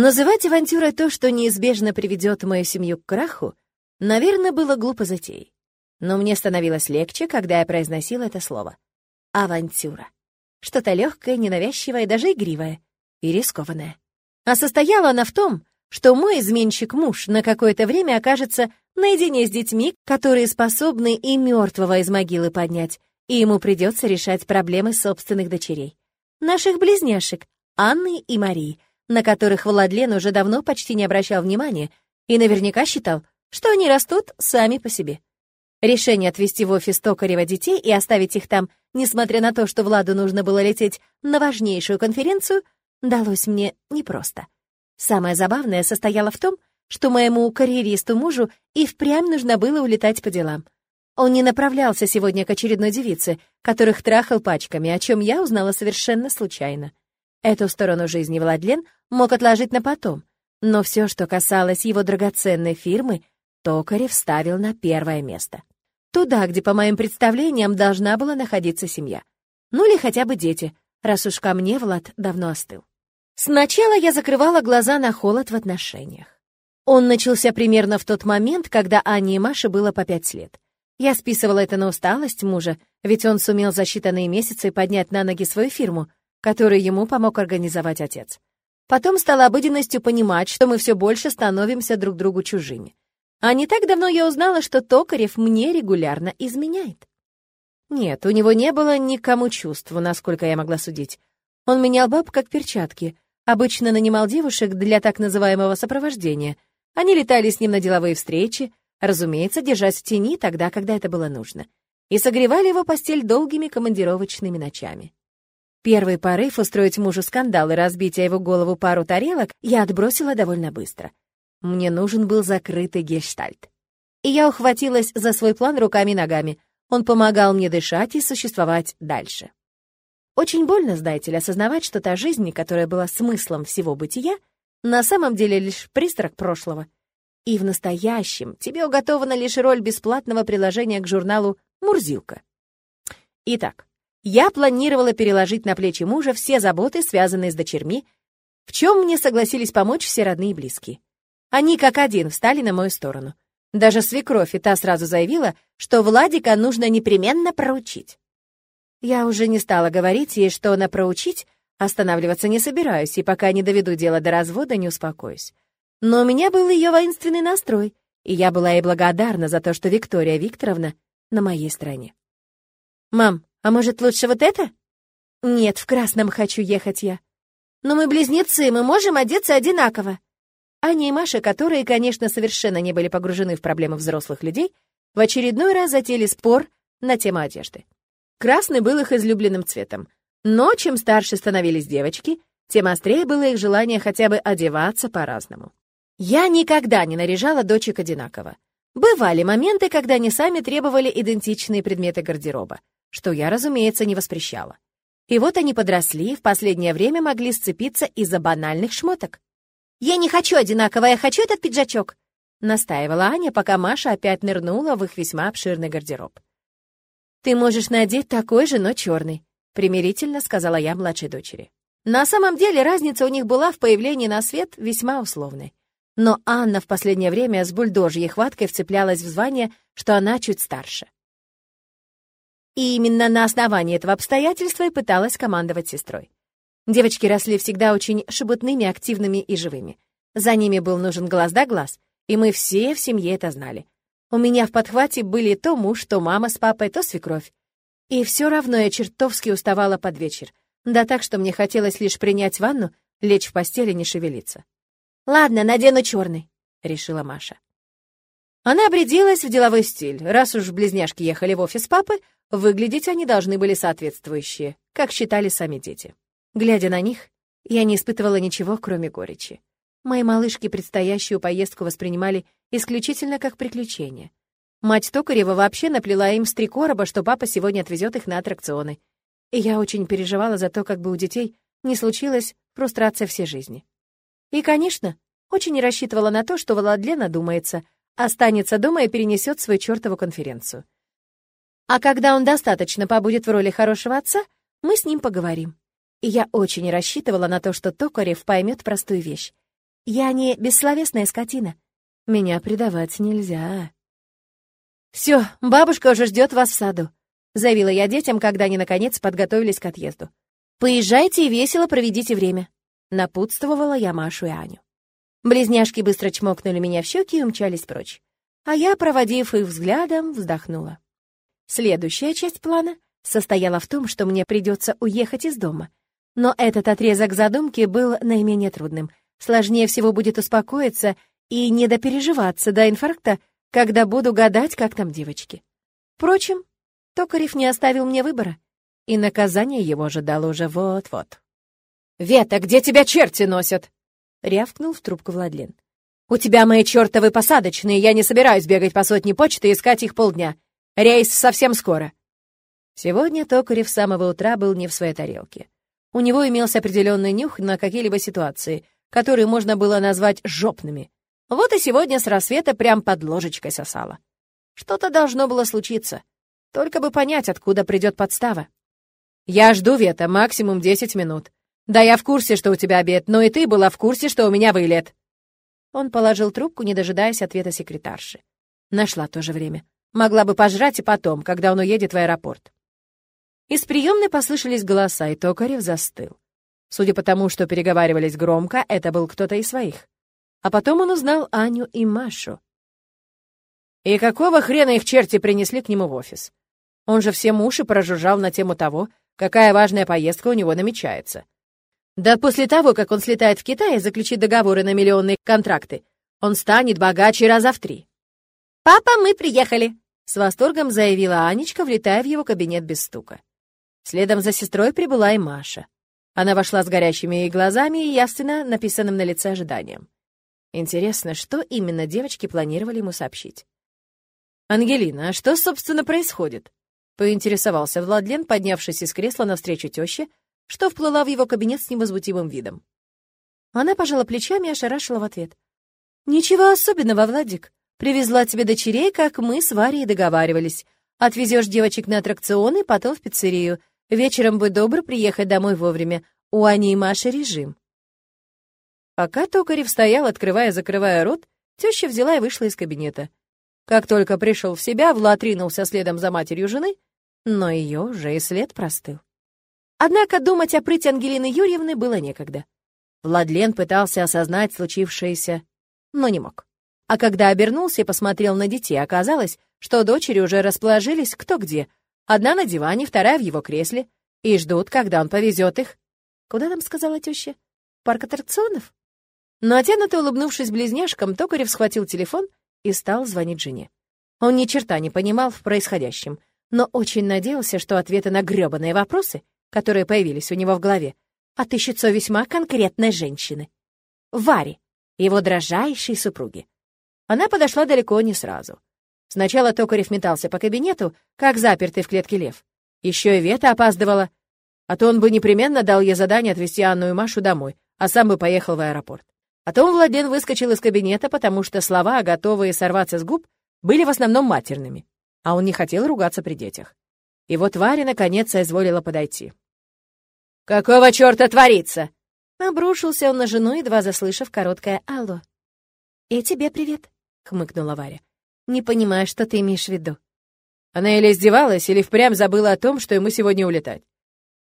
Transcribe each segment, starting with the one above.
Называть авантюрой то, что неизбежно приведет мою семью к краху, наверное, было глупо затеей. Но мне становилось легче, когда я произносила это слово. Авантюра. Что-то легкое, ненавязчивое, даже игривое и рискованное. А состояла она в том, что мой изменщик-муж на какое-то время окажется наедине с детьми, которые способны и мертвого из могилы поднять, и ему придется решать проблемы собственных дочерей. Наших близняшек, Анны и Марии, на которых Владлен уже давно почти не обращал внимания и наверняка считал, что они растут сами по себе. Решение отвезти в офис Токарева детей и оставить их там, несмотря на то, что Владу нужно было лететь на важнейшую конференцию, далось мне непросто. Самое забавное состояло в том, что моему карьеристу мужу и впрямь нужно было улетать по делам. Он не направлялся сегодня к очередной девице, которых трахал пачками, о чем я узнала совершенно случайно. Эту сторону жизни Владлен мог отложить на потом, но все, что касалось его драгоценной фирмы, Токарев ставил на первое место. Туда, где, по моим представлениям, должна была находиться семья. Ну или хотя бы дети, раз уж ко мне Влад давно остыл. Сначала я закрывала глаза на холод в отношениях. Он начался примерно в тот момент, когда Ане и Маше было по пять лет. Я списывала это на усталость мужа, ведь он сумел за считанные месяцы поднять на ноги свою фирму, которую ему помог организовать отец. Потом стало обыденностью понимать, что мы все больше становимся друг другу чужими. А не так давно я узнала, что Токарев мне регулярно изменяет. Нет, у него не было никому чувств, насколько я могла судить. Он менял баб как перчатки, Обычно нанимал девушек для так называемого сопровождения. Они летали с ним на деловые встречи, разумеется, держась в тени тогда, когда это было нужно, и согревали его постель долгими командировочными ночами. Первый порыв устроить мужу скандал и разбить его голову пару тарелок я отбросила довольно быстро. Мне нужен был закрытый гештальт. И я ухватилась за свой план руками и ногами. Он помогал мне дышать и существовать дальше. Очень больно, знаете ли, осознавать, что та жизнь, которая была смыслом всего бытия, на самом деле лишь призрак прошлого. И в настоящем тебе уготована лишь роль бесплатного приложения к журналу «Мурзилка». Итак, я планировала переложить на плечи мужа все заботы, связанные с дочерьми, в чем мне согласились помочь все родные и близкие. Они как один встали на мою сторону. Даже свекровь и та сразу заявила, что Владика нужно непременно проучить. Я уже не стала говорить ей, что она проучить, останавливаться не собираюсь, и пока не доведу дело до развода, не успокоюсь. Но у меня был ее воинственный настрой, и я была ей благодарна за то, что Виктория Викторовна на моей стороне. «Мам, а может, лучше вот это?» «Нет, в красном хочу ехать я». «Но мы близнецы, мы можем одеться одинаково». Аня и Маша, которые, конечно, совершенно не были погружены в проблемы взрослых людей, в очередной раз затеяли спор на тему одежды. Красный был их излюбленным цветом. Но чем старше становились девочки, тем острее было их желание хотя бы одеваться по-разному. Я никогда не наряжала дочек одинаково. Бывали моменты, когда они сами требовали идентичные предметы гардероба, что я, разумеется, не воспрещала. И вот они подросли и в последнее время могли сцепиться из-за банальных шмоток. «Я не хочу одинаково, я хочу этот пиджачок», — настаивала Аня, пока Маша опять нырнула в их весьма обширный гардероб. «Ты можешь надеть такой же, но черный», — примирительно сказала я младшей дочери. На самом деле разница у них была в появлении на свет весьма условной. Но Анна в последнее время с бульдожьей хваткой вцеплялась в звание, что она чуть старше. И именно на основании этого обстоятельства и пыталась командовать сестрой. Девочки росли всегда очень шебутными, активными и живыми. За ними был нужен глаз да глаз, и мы все в семье это знали. У меня в подхвате были то муж, то мама с папой, то свекровь. И все равно я чертовски уставала под вечер. Да так, что мне хотелось лишь принять ванну, лечь в постели и не шевелиться. «Ладно, надену черный», — решила Маша. Она обрядилась в деловой стиль. Раз уж близняшки ехали в офис папы, выглядеть они должны были соответствующие, как считали сами дети. Глядя на них, я не испытывала ничего, кроме горечи. Мои малышки предстоящую поездку воспринимали исключительно как приключение. Мать Токарева вообще наплела им с три короба, что папа сегодня отвезет их на аттракционы. И я очень переживала за то, как бы у детей не случилась фрустрация всей жизни. И, конечно, очень рассчитывала на то, что Владлена думается, останется дома и перенесет свою чертову конференцию. А когда он достаточно побудет в роли хорошего отца, мы с ним поговорим. И я очень рассчитывала на то, что Токарев поймет простую вещь. я не бессловесная скотина. Меня предавать нельзя. Все, бабушка уже ждет вас в саду», — заявила я детям, когда они, наконец, подготовились к отъезду. «Поезжайте и весело проведите время», — напутствовала я Машу и Аню. Близняшки быстро чмокнули меня в щеки и умчались прочь. А я, проводив их взглядом, вздохнула. Следующая часть плана состояла в том, что мне придется уехать из дома. Но этот отрезок задумки был наименее трудным. Сложнее всего будет успокоиться и не допереживаться до инфаркта, когда буду гадать, как там девочки. Впрочем, Токарев не оставил мне выбора, и наказание его ожидало уже вот-вот. «Вета, где тебя черти носят?» — рявкнул в трубку Владлен. «У тебя мои чертовы посадочные, я не собираюсь бегать по сотне почты и искать их полдня. Рейс совсем скоро». Сегодня Токарев с самого утра был не в своей тарелке. У него имелся определенный нюх на какие-либо ситуации, которые можно было назвать жопными. Вот и сегодня с рассвета прям под ложечкой сосала. Что-то должно было случиться. Только бы понять, откуда придет подстава. «Я жду, Вета, максимум 10 минут. Да, я в курсе, что у тебя обед, но и ты была в курсе, что у меня вылет». Он положил трубку, не дожидаясь ответа секретарши. Нашла то же время. Могла бы пожрать и потом, когда он уедет в аэропорт. Из приемной послышались голоса, и Токарев застыл. Судя по тому, что переговаривались громко, это был кто-то из своих. А потом он узнал Аню и Машу. И какого хрена их черти принесли к нему в офис? Он же всем уши прожужжал на тему того, какая важная поездка у него намечается. Да после того, как он слетает в Китай и заключит договоры на миллионные контракты, он станет богаче раза в три. «Папа, мы приехали!» — с восторгом заявила Анечка, влетая в его кабинет без стука. Следом за сестрой прибыла и Маша. Она вошла с горящими глазами и явственно написанным на лице ожиданием. Интересно, что именно девочки планировали ему сообщить? «Ангелина, а что, собственно, происходит?» — поинтересовался Владлен, поднявшись из кресла навстречу тёще, что вплыла в его кабинет с невозмутимым видом. Она пожала плечами и ошарашила в ответ. «Ничего особенного, Владик. Привезла тебе дочерей, как мы с Варей договаривались. Отвезешь девочек на аттракционы, потом в пиццерию. Вечером будь добр приехать домой вовремя. У Ани и Маши режим. Пока Токарев стоял, открывая и закрывая рот, теща взяла и вышла из кабинета. Как только пришел в себя, Влад ринулся следом за матерью жены, но ее уже и след простыл. Однако думать о прыти Ангелины Юрьевны было некогда. Владлен пытался осознать случившееся, но не мог. А когда обернулся и посмотрел на детей, оказалось, что дочери уже расположились кто где. Одна на диване, вторая в его кресле, и ждут, когда он повезет их. Куда нам сказала теща? Парк аттракционов? Натянуто улыбнувшись близняшкам, Токарев схватил телефон и стал звонить жене. Он ни черта не понимал в происходящем, но очень надеялся, что ответы на грёбаные вопросы, которые появились у него в голове, отыщутся весьма конкретной женщины. Варе, его дрожайшей супруги. Она подошла далеко не сразу. Сначала Токарев метался по кабинету, как запертый в клетке лев. Еще и Вета опаздывала, а то он бы непременно дал ей задание отвезти Анну и Машу домой, а сам бы поехал в аэропорт. Потом Владен выскочил из кабинета, потому что слова, готовые сорваться с губ, были в основном матерными, а он не хотел ругаться при детях. И вот Варя наконец соизволила подойти. «Какого черта творится?» Обрушился он на жену, едва заслышав короткое «Алло». «И тебе привет», — хмыкнула Варя. «Не понимаю, что ты имеешь в виду». Она или издевалась, или впрямь забыла о том, что ему сегодня улетать.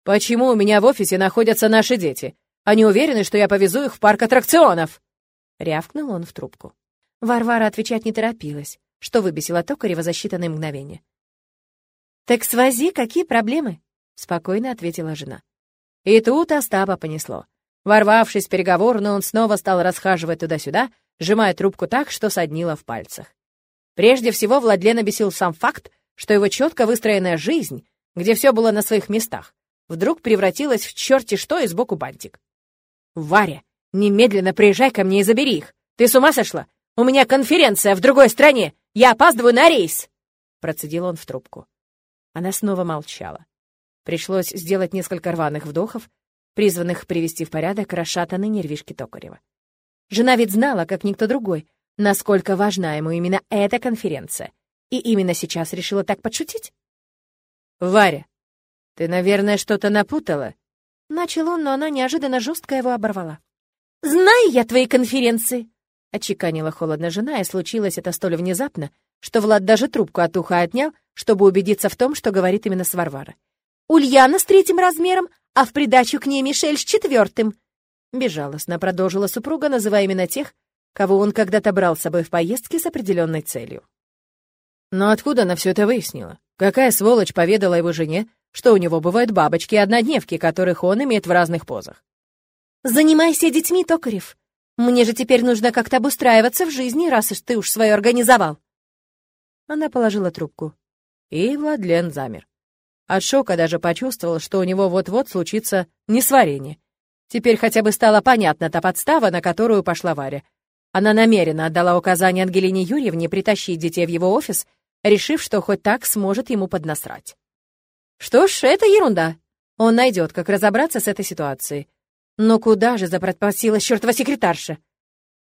«Почему у меня в офисе находятся наши дети? Они уверены, что я повезу их в парк аттракционов!» Рявкнул он в трубку. Варвара отвечать не торопилась, что выбесило Токарева за считанные мгновения. «Так свози, какие проблемы?» — спокойно ответила жена. И тут Остапа понесло. Ворвавшись в переговорную, он снова стал расхаживать туда-сюда, сжимая трубку так, что соднило в пальцах. Прежде всего Владлена бесил сам факт, что его четко выстроенная жизнь, где все было на своих местах, вдруг превратилась в черти что и сбоку бантик. «Варя, немедленно приезжай ко мне и забери их! Ты с ума сошла? У меня конференция в другой стране! Я опаздываю на рейс!» Процедил он в трубку. Она снова молчала. Пришлось сделать несколько рваных вдохов, призванных привести в порядок расшатанные нервишки Токарева. Жена ведь знала, как никто другой, насколько важна ему именно эта конференция, и именно сейчас решила так подшутить. «Варя, ты, наверное, что-то напутала?» Начал он, но она неожиданно жестко его оборвала. «Знаю я твои конференции!» — отчеканила холодно жена, и случилось это столь внезапно, что Влад даже трубку от уха отнял, чтобы убедиться в том, что говорит именно с Варвара. «Ульяна с третьим размером, а в придачу к ней Мишель с четвертым!» Безжалостно продолжила супруга, называя именно тех, кого он когда-то брал с собой в поездки с определенной целью. Но откуда она все это выяснила? Какая сволочь поведала его жене, что у него бывают бабочки и однодневки, которых он имеет в разных позах? «Занимайся детьми, Токарев. Мне же теперь нужно как-то обустраиваться в жизни, раз уж ты уж свое организовал». Она положила трубку. И Владлен замер. От шока даже почувствовал, что у него вот-вот случится несварение. Теперь хотя бы стала понятна та подстава, на которую пошла Варя. Она намеренно отдала указание Ангелине Юрьевне притащить детей в его офис, решив, что хоть так сможет ему поднасрать. Что ж, это ерунда. Он найдет, как разобраться с этой ситуацией. Но куда же запропасилась чертова секретарша?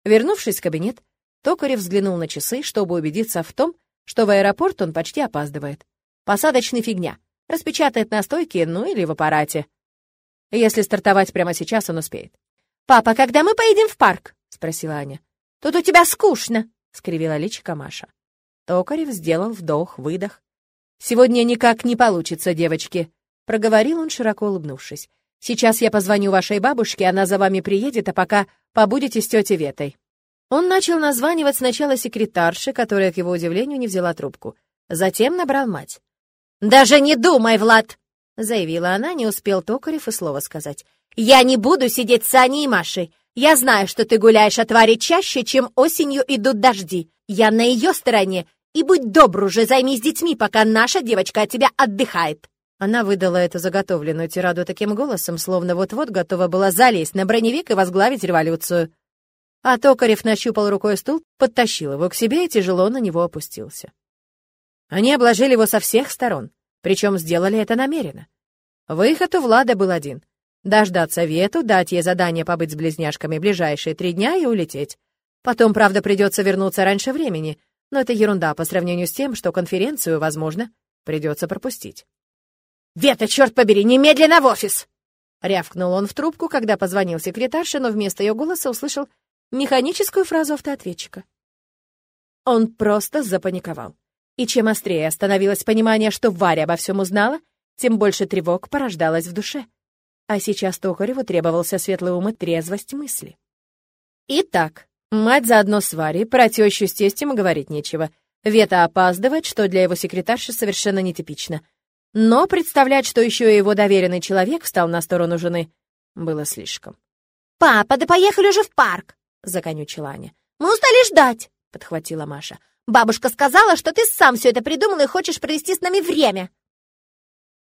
Вернувшись в кабинет, Токарев взглянул на часы, чтобы убедиться в том, что в аэропорт он почти опаздывает. Посадочный фигня. Распечатает на стойке, ну или в аппарате. Если стартовать прямо сейчас, он успеет. «Папа, когда мы поедем в парк?» — спросила Аня. «Тут у тебя скучно», — скривила личико Маша. Токарев сделал вдох-выдох. «Сегодня никак не получится, девочки», — проговорил он, широко улыбнувшись. «Сейчас я позвоню вашей бабушке, она за вами приедет, а пока побудете с тетей Ветой». Он начал названивать сначала секретарше, которая, к его удивлению, не взяла трубку. Затем набрал мать. «Даже не думай, Влад!» — заявила она, не успел Токарев и слова сказать. «Я не буду сидеть с Аней и Машей. Я знаю, что ты гуляешь от Вари чаще, чем осенью идут дожди. Я на ее стороне. И будь добр уже, займись детьми, пока наша девочка от тебя отдыхает». Она выдала эту заготовленную тираду таким голосом, словно вот-вот готова была залезть на броневик и возглавить революцию. А Токарев нащупал рукой стул, подтащил его к себе и тяжело на него опустился. Они обложили его со всех сторон. Причем сделали это намеренно. Выход у Влада был один. Дождаться Вету, дать ей задание побыть с близняшками ближайшие три дня и улететь. Потом, правда, придется вернуться раньше времени, но это ерунда по сравнению с тем, что конференцию, возможно, придется пропустить. «Вета, черт побери, немедленно в офис!» Рявкнул он в трубку, когда позвонил секретарше, но вместо ее голоса услышал механическую фразу автоответчика. Он просто запаниковал. И чем острее становилось понимание, что Варя обо всем узнала, тем больше тревог порождалось в душе. А сейчас Токареву требовался светлый ум и трезвость мысли. Итак, мать заодно с Варей, про тещу с тестем говорить нечего. Вета опаздывает, что для его секретарши совершенно нетипично. Но представлять, что еще и его доверенный человек встал на сторону жены, было слишком. «Папа, да поехали уже в парк!» — законючила Аня. «Мы устали ждать!» — подхватила Маша. Бабушка сказала, что ты сам все это придумал и хочешь провести с нами время».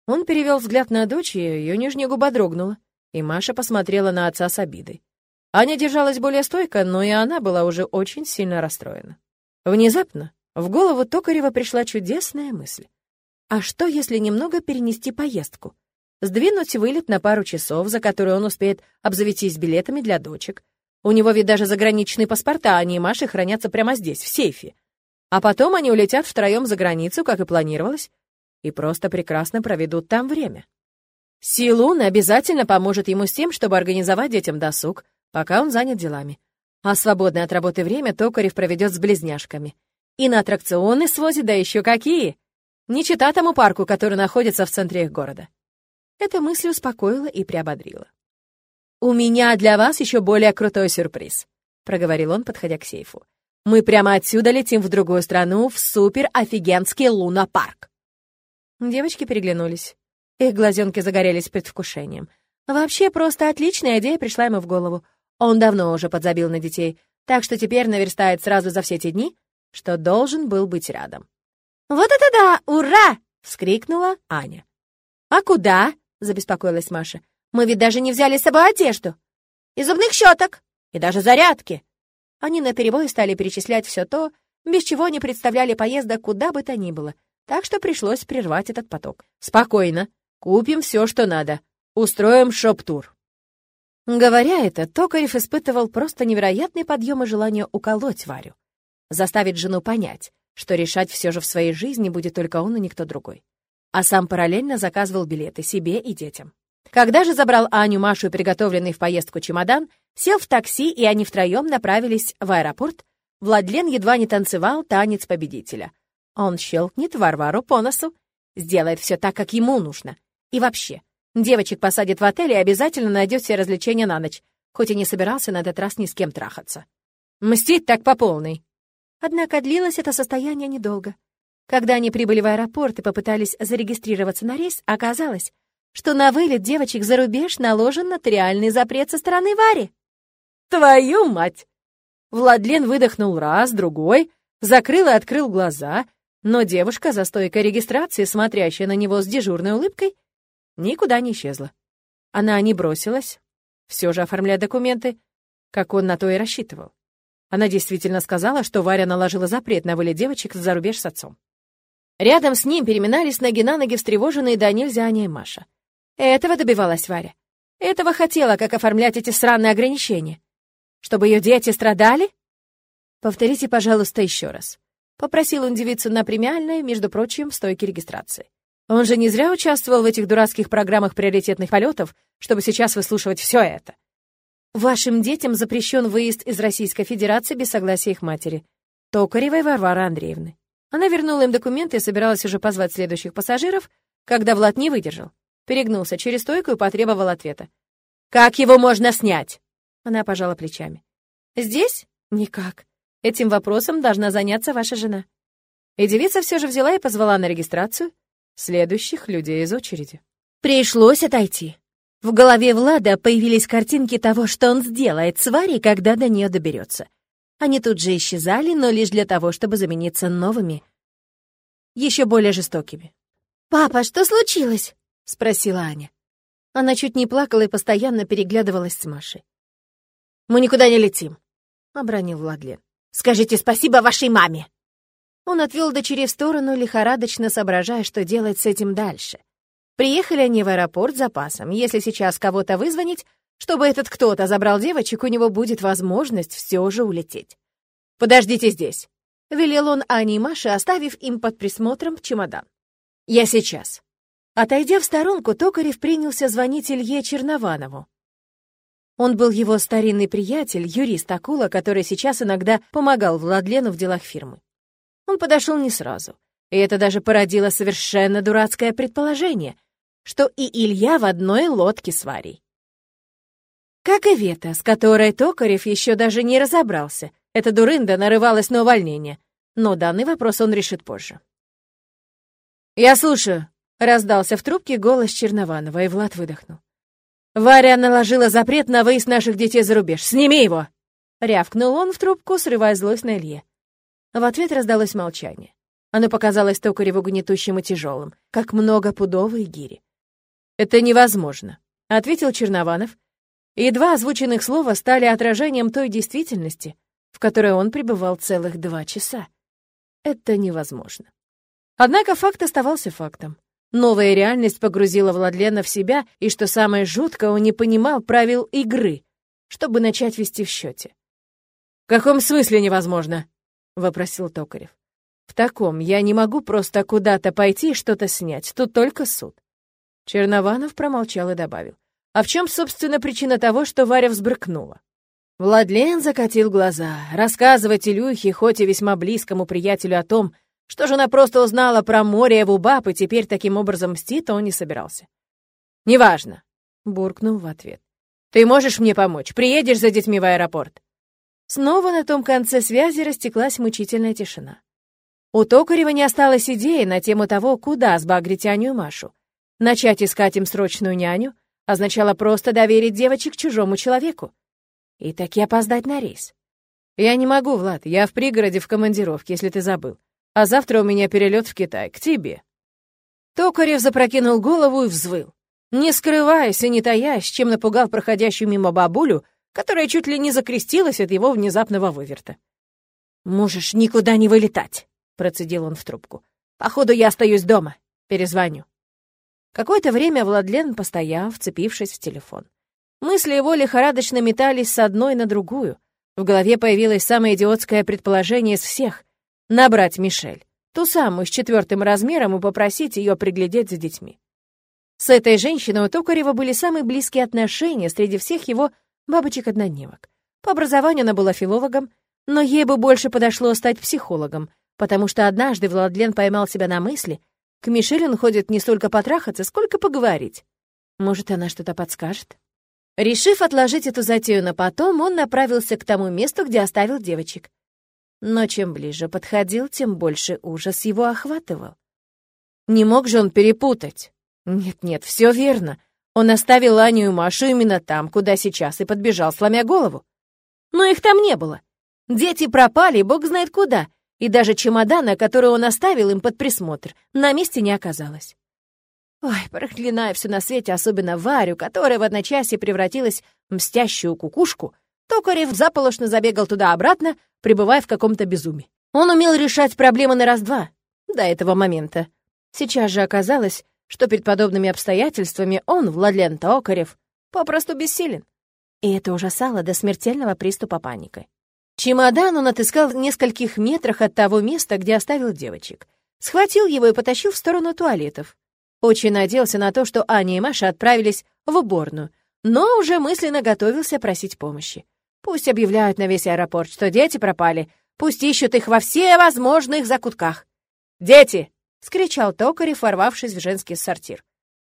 Он перевел взгляд на дочь, и ее нижняя губа дрогнула, и Маша посмотрела на отца с обидой. Аня держалась более стойко, но и она была уже очень сильно расстроена. Внезапно в голову Токарева пришла чудесная мысль. А что, если немного перенести поездку? Сдвинуть вылет на пару часов, за которые он успеет обзавестись билетами для дочек. У него ведь даже заграничные паспорта, а они и Маши хранятся прямо здесь, в сейфе. А потом они улетят втроем за границу, как и планировалось, и просто прекрасно проведут там время. Силун обязательно поможет ему с тем, чтобы организовать детям досуг, пока он занят делами. А свободное от работы время Токарев проведет с близняшками. И на аттракционы свозит, да еще какие! Не чита тому парку, который находится в центре их города. Эта мысль успокоила и приободрила. «У меня для вас еще более крутой сюрприз», — проговорил он, подходя к сейфу. Мы прямо отсюда летим в другую страну, в супер-офигенский лунопарк. Девочки переглянулись. Их глазенки загорелись предвкушением. Вообще, просто отличная идея пришла ему в голову. Он давно уже подзабил на детей, так что теперь наверстает сразу за все те дни, что должен был быть рядом. «Вот это да! Ура!» — вскрикнула Аня. «А куда?» — забеспокоилась Маша. «Мы ведь даже не взяли с собой одежду. И зубных щеток, и даже зарядки. Они наперебой стали перечислять все то, без чего не представляли поездок куда бы то ни было, так что пришлось прервать этот поток. «Спокойно. Купим все, что надо. Устроим шоп-тур». Говоря это, Токарев испытывал просто невероятный подъем и желание уколоть Варю. Заставить жену понять, что решать все же в своей жизни будет только он и никто другой. А сам параллельно заказывал билеты себе и детям. Когда же забрал Аню, Машу и приготовленный в поездку чемодан, сел в такси, и они втроем направились в аэропорт, Владлен едва не танцевал танец победителя. Он щелкнет Варвару по носу, сделает все так, как ему нужно. И вообще, девочек посадит в отель и обязательно найдет все развлечения на ночь, хоть и не собирался на этот раз ни с кем трахаться. Мстить так по полной. Однако длилось это состояние недолго. Когда они прибыли в аэропорт и попытались зарегистрироваться на рейс, оказалось, что на вылет девочек за рубеж наложен нотариальный запрет со стороны Вари. «Твою мать!» Владлен выдохнул раз, другой, закрыл и открыл глаза, но девушка за стойкой регистрации, смотрящая на него с дежурной улыбкой, никуда не исчезла. Она не бросилась, все же оформляя документы, как он на то и рассчитывал. Она действительно сказала, что Варя наложила запрет на вылет девочек за рубеж с отцом. Рядом с ним переминались ноги на ноги встревоженные до Аня и Маша. Этого добивалась Варя. Этого хотела, как оформлять эти сраные ограничения. Чтобы ее дети страдали? Повторите, пожалуйста, еще раз. Попросил он девицу на премиальной, между прочим, в стойке регистрации. Он же не зря участвовал в этих дурацких программах приоритетных полетов, чтобы сейчас выслушивать все это. Вашим детям запрещен выезд из Российской Федерации без согласия их матери. Токаревой Варвары Андреевны. Она вернула им документы и собиралась уже позвать следующих пассажиров, когда Влад не выдержал. Перегнулся через стойку и потребовал ответа. «Как его можно снять?» Она пожала плечами. «Здесь? Никак. Этим вопросом должна заняться ваша жена». И девица все же взяла и позвала на регистрацию следующих людей из очереди. Пришлось отойти. В голове Влада появились картинки того, что он сделает с Варей, когда до нее доберется. Они тут же исчезали, но лишь для того, чтобы замениться новыми, еще более жестокими. «Папа, что случилось?» — спросила Аня. Она чуть не плакала и постоянно переглядывалась с Машей. «Мы никуда не летим», — обронил Владлен. «Скажите спасибо вашей маме!» Он отвел дочери в сторону, лихорадочно соображая, что делать с этим дальше. Приехали они в аэропорт с запасом. Если сейчас кого-то вызвонить, чтобы этот кто-то забрал девочек, у него будет возможность все же улететь. «Подождите здесь», — велел он Ане и Маше, оставив им под присмотром чемодан. «Я сейчас». Отойдя в сторонку, Токарев принялся звонить Илье Чернованову. Он был его старинный приятель, юрист Акула, который сейчас иногда помогал Владлену в делах фирмы. Он подошел не сразу, и это даже породило совершенно дурацкое предположение — что и Илья в одной лодке с Варей. Как и Вета, с которой Токарев еще даже не разобрался. Эта дурында нарывалась на увольнение. Но данный вопрос он решит позже. «Я слушаю», — раздался в трубке голос Чернованова, и Влад выдохнул. «Варя наложила запрет на выезд наших детей за рубеж. Сними его!» Рявкнул он в трубку, срывая злость на Илье. В ответ раздалось молчание. Оно показалось Токареву гнетущим и тяжелым, как многопудовые гири. «Это невозможно», — ответил Чернованов, и два озвученных слова стали отражением той действительности, в которой он пребывал целых два часа. Это невозможно. Однако факт оставался фактом. Новая реальность погрузила Владлена в себя, и, что самое жуткое, он не понимал правил игры, чтобы начать вести в счете. «В каком смысле невозможно?» — вопросил Токарев. «В таком. Я не могу просто куда-то пойти и что-то снять. Тут только суд. Чернованов промолчал и добавил. «А в чем, собственно, причина того, что Варя взбрыкнула?» Владлен закатил глаза. Рассказывать Илюхе, хоть и весьма близкому приятелю о том, что жена просто узнала про море в Убаб и теперь таким образом мстит, он не собирался. «Неважно», — буркнул в ответ. «Ты можешь мне помочь? Приедешь за детьми в аэропорт?» Снова на том конце связи растеклась мучительная тишина. У Токарева не осталось идеи на тему того, куда сбагрить Аню и Машу. Начать искать им срочную няню означало просто доверить девочек чужому человеку. И таки опоздать на рейс. «Я не могу, Влад, я в пригороде в командировке, если ты забыл. А завтра у меня перелет в Китай, к тебе». Токарев запрокинул голову и взвыл. Не скрываясь и не таясь, чем напугал проходящую мимо бабулю, которая чуть ли не закрестилась от его внезапного выверта. «Можешь никуда не вылетать», — процедил он в трубку. «Походу, я остаюсь дома. Перезвоню». Какое-то время Владлен постоял, вцепившись в телефон. Мысли его лихорадочно метались с одной на другую. В голове появилось самое идиотское предположение из всех — набрать Мишель, ту самую с четвертым размером и попросить ее приглядеть за детьми. С этой женщиной у Токарева были самые близкие отношения среди всех его бабочек-однодневок. По образованию она была филологом, но ей бы больше подошло стать психологом, потому что однажды Владлен поймал себя на мысли, к Мишель он ходит не столько потрахаться, сколько поговорить. Может, она что-то подскажет? Решив отложить эту затею на потом, он направился к тому месту, где оставил девочек. Но чем ближе подходил, тем больше ужас его охватывал. Не мог же он перепутать? Нет-нет, все верно. Он оставил Аню и Машу именно там, куда сейчас, и подбежал, сломя голову. Но их там не было. Дети пропали, бог знает куда, и даже чемодана, который он оставил им под присмотр, на месте не оказалось. Ой, проклиная все на свете, особенно Варю, которая в одночасье превратилась в мстящую кукушку, Токарев заполошно забегал туда-обратно, пребывая в каком-то безумии. Он умел решать проблемы на раз-два до этого момента. Сейчас же оказалось, что перед подобными обстоятельствами он, Владлен Токарев, попросту бессилен. И это ужасало до смертельного приступа паники. Чемодан он отыскал в нескольких метрах от того места, где оставил девочек. Схватил его и потащил в сторону туалетов. Очень надеялся на то, что Аня и Маша отправились в уборную, но уже мысленно готовился просить помощи. Пусть объявляют на весь аэропорт, что дети пропали, пусть ищут их во все возможных закутках. «Дети!» — скричал Токарев, ворвавшись в женский сортир.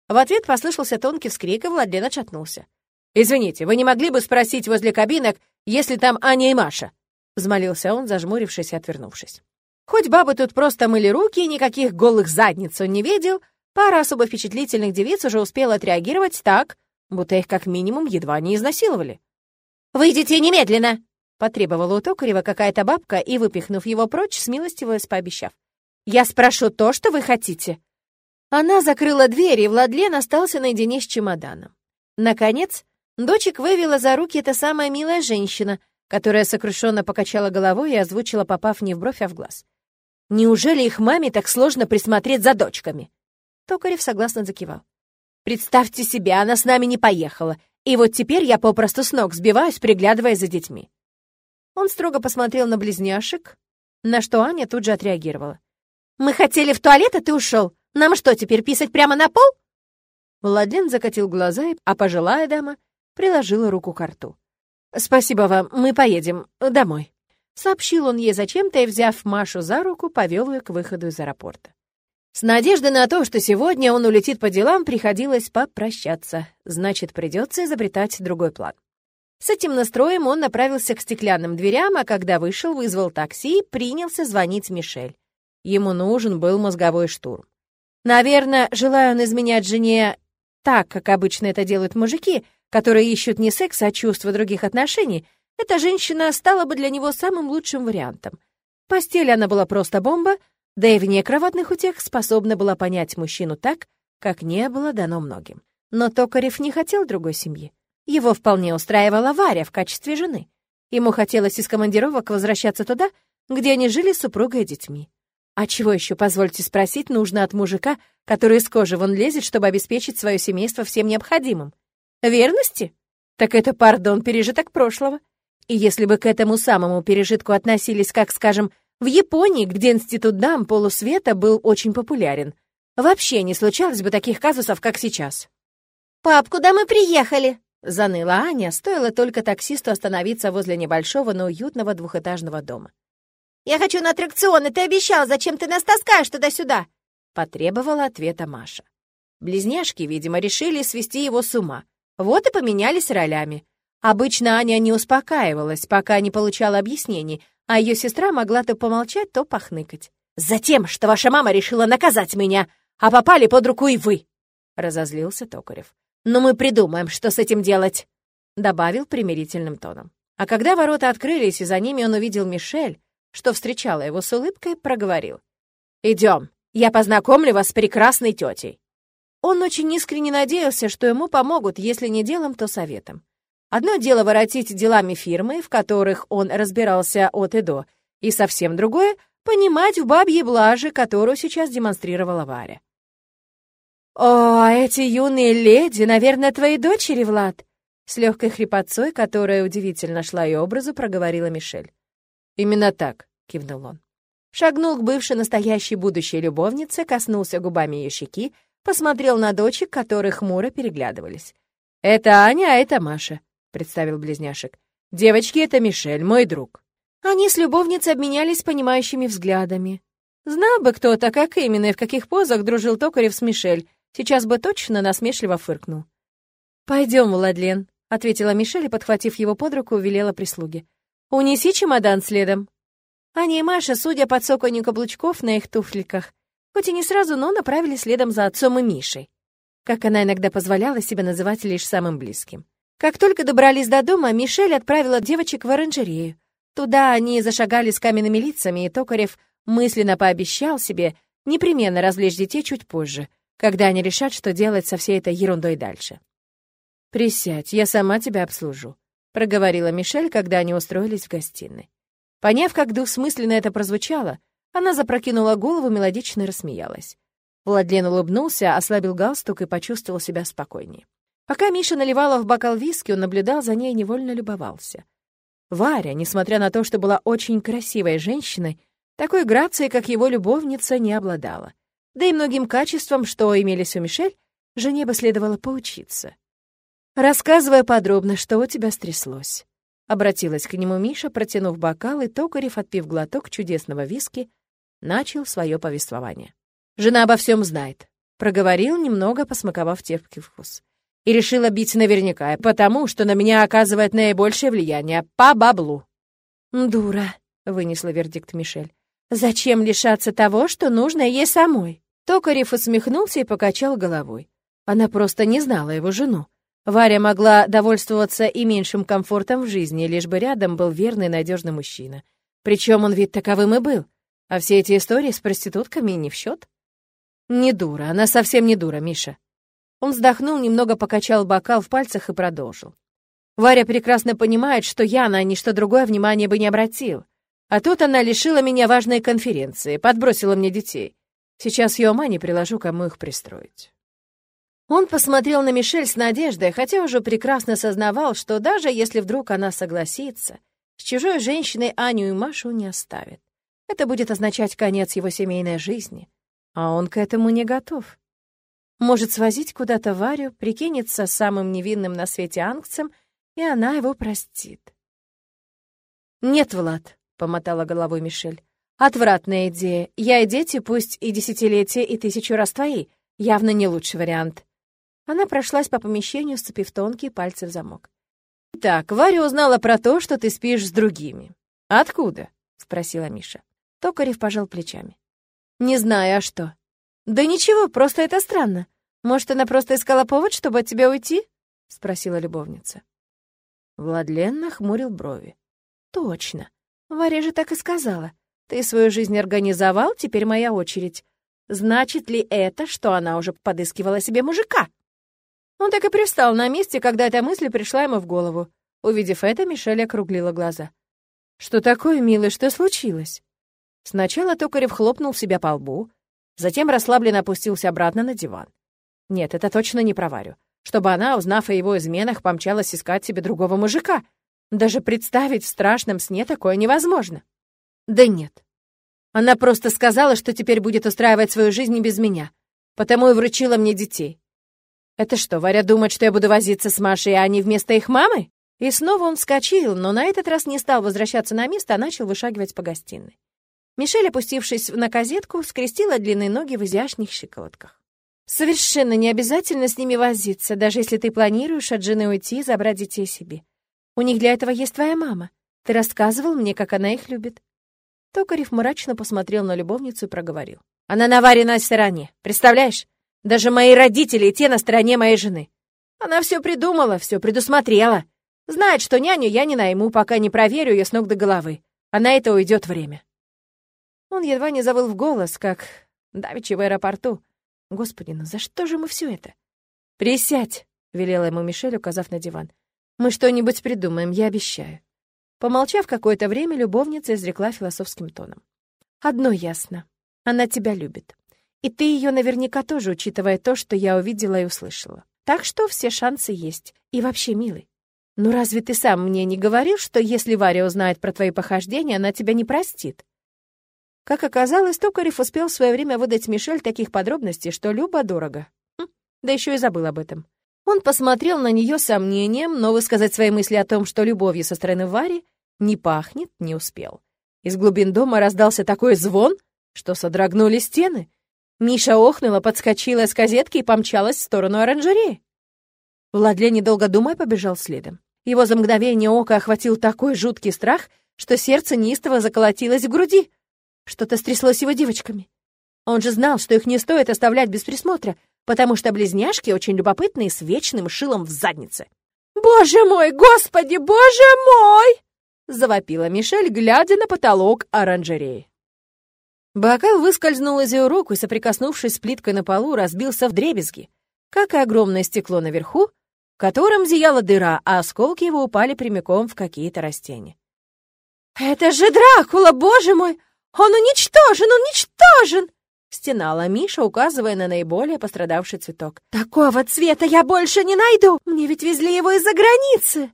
В ответ послышался тонкий вскрик, и Владлен отшатнулся. «Извините, вы не могли бы спросить возле кабинок, если там Аня и Маша?» — взмолился он, зажмурившись и отвернувшись. Хоть бабы тут просто мыли руки и никаких голых задниц он не видел, пара особо впечатлительных девиц уже успела отреагировать так, будто их как минимум едва не изнасиловали. «Выйдите немедленно!» — потребовала у Токарева какая-то бабка и, выпихнув его прочь, смилостиваясь пообещав. «Я спрошу то, что вы хотите». Она закрыла дверь, и Владлен остался наедине с чемоданом. Наконец, дочек вывела за руки эта самая милая женщина — которая сокрушенно покачала головой и озвучила, попав не в бровь, а в глаз. «Неужели их маме так сложно присмотреть за дочками?» Токарев согласно закивал. «Представьте себе, она с нами не поехала, и вот теперь я попросту с ног сбиваюсь, приглядывая за детьми». Он строго посмотрел на близняшек, на что Аня тут же отреагировала. «Мы хотели в туалет, а ты ушел. Нам что, теперь писать прямо на пол?» Владлен закатил глаза, а пожилая дама приложила руку к рту. «Спасибо вам, мы поедем домой», — сообщил он ей зачем-то и, взяв Машу за руку, повел ее к выходу из аэропорта. С надеждой на то, что сегодня он улетит по делам, приходилось попрощаться. Значит, придется изобретать другой план. С этим настроем он направился к стеклянным дверям, а когда вышел, вызвал такси и принялся звонить Мишель. Ему нужен был мозговой штурм. Наверное, желая он изменять жене так, как обычно это делают мужики — которые ищут не секс, а чувства других отношений, эта женщина стала бы для него самым лучшим вариантом. В постели она была просто бомба, да и вне кроватных утех способна была понять мужчину так, как не было дано многим. Но Токарев не хотел другой семьи. Его вполне устраивала Варя в качестве жены. Ему хотелось из командировок возвращаться туда, где они жили с супругой и детьми. А чего еще, позвольте спросить, нужно от мужика, который из кожи вон лезет, чтобы обеспечить свое семейство всем необходимым? Верности? Так это, пардон, пережиток прошлого. И если бы к этому самому пережитку относились, как, скажем, в Японии, где институт дам полусвета был очень популярен, вообще не случалось бы таких казусов, как сейчас. «Пап, куда мы приехали?» — заныла Аня, стоило только таксисту остановиться возле небольшого, но уютного двухэтажного дома. «Я хочу на аттракционы, ты обещал, зачем ты нас таскаешь туда-сюда?» — потребовала ответа Маша. Близняшки, видимо, решили свести его с ума, вот и поменялись ролями. Обычно Аня не успокаивалась, пока не получала объяснений, а ее сестра могла то помолчать, то похныкать. «Затем, что ваша мама решила наказать меня, а попали под руку и вы!» — разозлился Токарев. «Но мы придумаем, что с этим делать!» — добавил примирительным тоном. А когда ворота открылись, и за ними он увидел Мишель, что встречала его с улыбкой, проговорил. «Идем, я познакомлю вас с прекрасной тетей». Он очень искренне надеялся, что ему помогут, если не делом, то советом. Одно дело воротить делами фирмы, в которых он разбирался от и до, и совсем другое — понимать в бабье блаже, которую сейчас демонстрировала Варя. «О, эти юные леди, наверное, твои дочери, Влад!» С легкой хрипотцой, которая удивительно шла и образу, проговорила Мишель. «Именно так», — кивнул он. Шагнул к бывшей настоящей будущей любовнице, коснулся губами ее щеки, посмотрел на дочек, которые хмуро переглядывались. «Это Аня, а это Маша», — представил близняшек. «Девочки, это Мишель, мой друг». Они с любовницей обменялись понимающими взглядами. Знал бы кто-то, как именно и в каких позах дружил Токарев с Мишель, сейчас бы точно насмешливо фыркнул. «Пойдем, Владлен», — ответила Мишель и, подхватив его под руку, велела прислуге. «Унеси чемодан следом». Аня и Маша, судя по цоканью каблучков на их туфликах, хоть и не сразу, но направили следом за отцом и Мишей, как она иногда позволяла себе называть лишь самым близким. Как только добрались до дома, Мишель отправила девочек в оранжерею. Туда они зашагали с каменными лицами, и Токарев мысленно пообещал себе непременно развлечь детей чуть позже, когда они решат, что делать со всей этой ерундой дальше. «Присядь, я сама тебя обслужу», — проговорила Мишель, когда они устроились в гостиной. Поняв, как двусмысленно это прозвучало, она запрокинула голову, мелодично рассмеялась. Владлен улыбнулся, ослабил галстук и почувствовал себя спокойнее. Пока Миша наливала в бокал виски, он наблюдал за ней и невольно любовался. Варя, несмотря на то, что была очень красивой женщиной, такой грацией, как его любовница, не обладала. Да и многим качествам, что имелись у Мишель, жене бы следовало поучиться. «Рассказывай подробно, что у тебя стряслось». Обратилась к нему Миша, протянув бокал, и Токарев, отпив глоток чудесного виски, начал свое повествование. «Жена обо всем знает», — проговорил, немного посмаковав терпкий вкус. «И решила бить наверняка, потому что на меня оказывает наибольшее влияние по баблу». «Дура», — вынесла вердикт Мишель. «Зачем лишаться того, что нужно ей самой?» Токарев усмехнулся и покачал головой. Она просто не знала его жену. Варя могла довольствоваться и меньшим комфортом в жизни, лишь бы рядом был верный надежный мужчина. Причем он ведь таковым и был. А все эти истории с проститутками не в счет. Не дура, она совсем не дура, Миша. Он вздохнул, немного покачал бокал в пальцах и продолжил. Варя прекрасно понимает, что я на ничто другое внимания бы не обратил. А тут она лишила меня важной конференции, подбросила мне детей. Сейчас ее ума не приложу, кому их пристроить. Он посмотрел на Мишель с надеждой, хотя уже прекрасно сознавал, что даже если вдруг она согласится, с чужой женщиной Аню и Машу не оставит. Это будет означать конец его семейной жизни, а он к этому не готов. Может свозить куда-то Варю, прикинется самым невинным на свете ангцем, и она его простит. «Нет, Влад», — помотала головой Мишель, — «отвратная идея. Я и дети, пусть и десятилетия, и тысячу раз твои. Явно не лучший вариант. Она прошлась по помещению, сцепив тонкие пальцы в замок. «Так, Варя узнала про то, что ты спишь с другими. Откуда?» — спросила Миша. Токарев пожал плечами. «Не знаю, а что?» «Да ничего, просто это странно. Может, она просто искала повод, чтобы от тебя уйти?» — спросила любовница. Владлен нахмурил брови. «Точно. Варя же так и сказала. Ты свою жизнь организовал, теперь моя очередь. Значит ли это, что она уже подыскивала себе мужика?» Он так и привстал на месте, когда эта мысль пришла ему в голову. Увидев это, Мишель округлила глаза. «Что такое, милый, что случилось?» Сначала Токарев хлопнул себя по лбу, затем расслабленно опустился обратно на диван. Нет, это точно не про Варю. Чтобы она, узнав о его изменах, помчалась искать себе другого мужика. Даже представить в страшном сне такое невозможно. Да нет. Она просто сказала, что теперь будет устраивать свою жизнь без меня, потому и вручила мне детей. Это что, Варя думает, что я буду возиться с Машей, а не вместо их мамы? И снова он вскочил, но на этот раз не стал возвращаться на место, а начал вышагивать по гостиной. Мишель, опустившись на козетку, скрестила длинные ноги в изящных щиколотках. «Совершенно не обязательно с ними возиться, даже если ты планируешь от жены уйти и забрать детей себе. У них для этого есть твоя мама. Ты рассказывал мне, как она их любит». Токарев мрачно посмотрел на любовницу и проговорил. «Она на Вариной стороне, представляешь? Даже мои родители и те на стороне моей жены. Она все придумала, все предусмотрела. Знает, что няню я не найму, пока не проверю ее с ног до головы. А на это уйдет время. Он едва не завыл в голос, как давеча в аэропорту. Господи, ну за что же мы все это? «Присядь», — велела ему Мишель, указав на диван. «Мы что-нибудь придумаем, я обещаю». Помолчав какое-то время, любовница изрекла философским тоном. «Одно ясно. Она тебя любит. И ты ее наверняка тоже, учитывая то, что я увидела и услышала. Так что все шансы есть. И вообще, милый, ну разве ты сам мне не говорил, что если Варя узнает про твои похождения, она тебя не простит? Как оказалось, Токарев успел в свое время выдать Мишель таких подробностей, что Люба дорого. Хм, да еще и забыл об этом. Он посмотрел на нее с сомнением, но высказать свои мысли о том, что любовью со стороны Вари не пахнет, не успел. Из глубин дома раздался такой звон, что содрогнули стены. Миша охнула, подскочила с козетки и помчалась в сторону оранжереи. Владлен, недолго думая, побежал следом. Его за мгновение ока охватил такой жуткий страх, что сердце неистово заколотилось в груди. Что-то стряслось его девочками. Он же знал, что их не стоит оставлять без присмотра, потому что близняшки очень любопытные с вечным шилом в заднице. «Боже мой, господи, боже мой!» — завопила Мишель, глядя на потолок оранжереи. Бокал выскользнул из ее рук и, соприкоснувшись с плиткой на полу, разбился в дребезги, как и огромное стекло наверху, в котором зияла дыра, а осколки его упали прямиком в какие-то растения. «Это же Дракула, боже мой! Он уничтожен, уничтожен!» Стенала Миша, указывая на наиболее пострадавший цветок. «Такого цвета я больше не найду! Мне ведь везли его из-за границы!»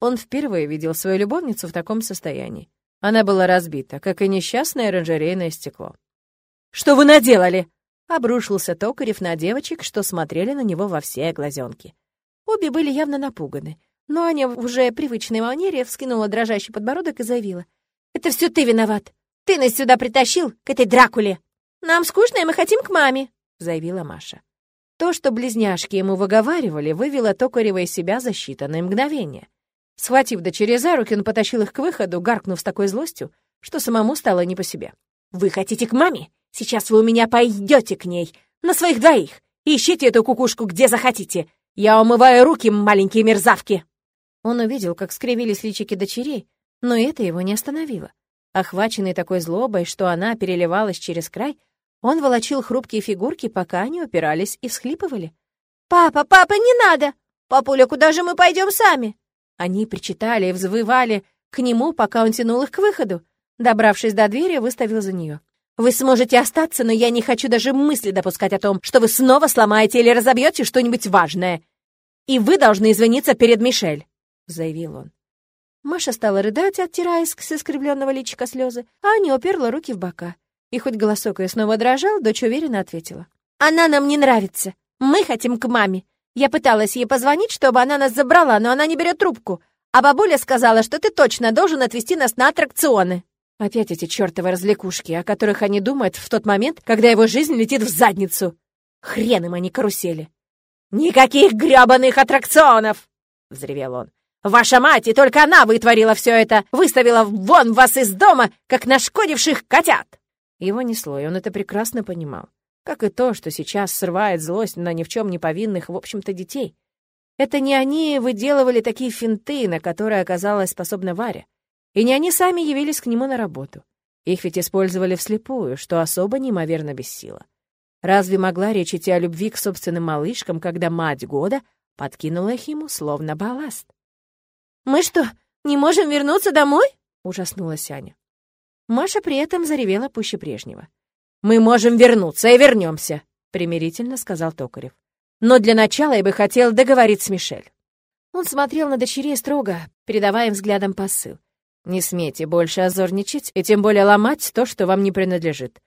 Он впервые видел свою любовницу в таком состоянии. Она была разбита, как и несчастное оранжерейное стекло. «Что вы наделали?» — обрушился Токарев на девочек, что смотрели на него во все глазенки. Обе были явно напуганы, но Аня в уже привычной манере вскинула дрожащий подбородок и заявила. «Это все ты виноват! Ты нас сюда притащил, к этой Дракуле! Нам скучно, и мы хотим к маме!» — заявила Маша. То, что близняшки ему выговаривали, вывело Токарева из себя за считанные мгновения. Схватив дочерей за руки, он потащил их к выходу, гаркнув с такой злостью, что самому стало не по себе. «Вы хотите к маме? Сейчас вы у меня пойдете к ней, на своих двоих. Ищите эту кукушку где захотите. Я умываю руки, маленькие мерзавки!» Он увидел, как скривились личики дочерей, но это его не остановило. Охваченный такой злобой, что она переливалась через край, он волочил хрупкие фигурки, пока они упирались и всхлипывали. «Папа, папа, не надо! Папуля, куда же мы пойдем сами?» Они причитали и взвывали к нему, пока он тянул их к выходу. Добравшись до двери, выставил за нее. «Вы сможете остаться, но я не хочу даже мысли допускать о том, что вы снова сломаете или разобьете что-нибудь важное. И вы должны извиниться перед Мишель», — заявил он. Маша стала рыдать, оттирая с искривленного личика слезы, а Аня уперла руки в бока. И хоть голосок ее снова дрожал, дочь уверенно ответила. «Она нам не нравится. Мы хотим к маме. Я пыталась ей позвонить, чтобы она нас забрала, но она не берет трубку. А бабуля сказала, что ты точно должен отвезти нас на аттракционы. Опять эти чертовы развлекушки, о которых они думают в тот момент, когда его жизнь летит в задницу. Хрен им они карусели. «Никаких грёбаных аттракционов!» — взревел он. «Ваша мать, и только она вытворила все это, выставила вон вас из дома, как нашкодивших котят!» Его несло, и он это прекрасно понимал как и то, что сейчас срывает злость на ни в чем не повинных, в общем-то, детей. Это не они выделывали такие финты, на которые оказалась способна Варя. И не они сами явились к нему на работу. Их ведь использовали вслепую, что особо неимоверно бессило. Разве могла речь идти о любви к собственным малышкам, когда мать года подкинула их ему словно балласт? «Мы что, не можем вернуться домой?» — ужаснулась Аня. Маша при этом заревела пуще прежнего. «Мы можем вернуться и вернемся», — примирительно сказал Токарев. «Но для начала я бы хотел договориться с Мишель». Он смотрел на дочерей строго, передавая им взглядом посыл. «Не смейте больше озорничать и тем более ломать то, что вам не принадлежит».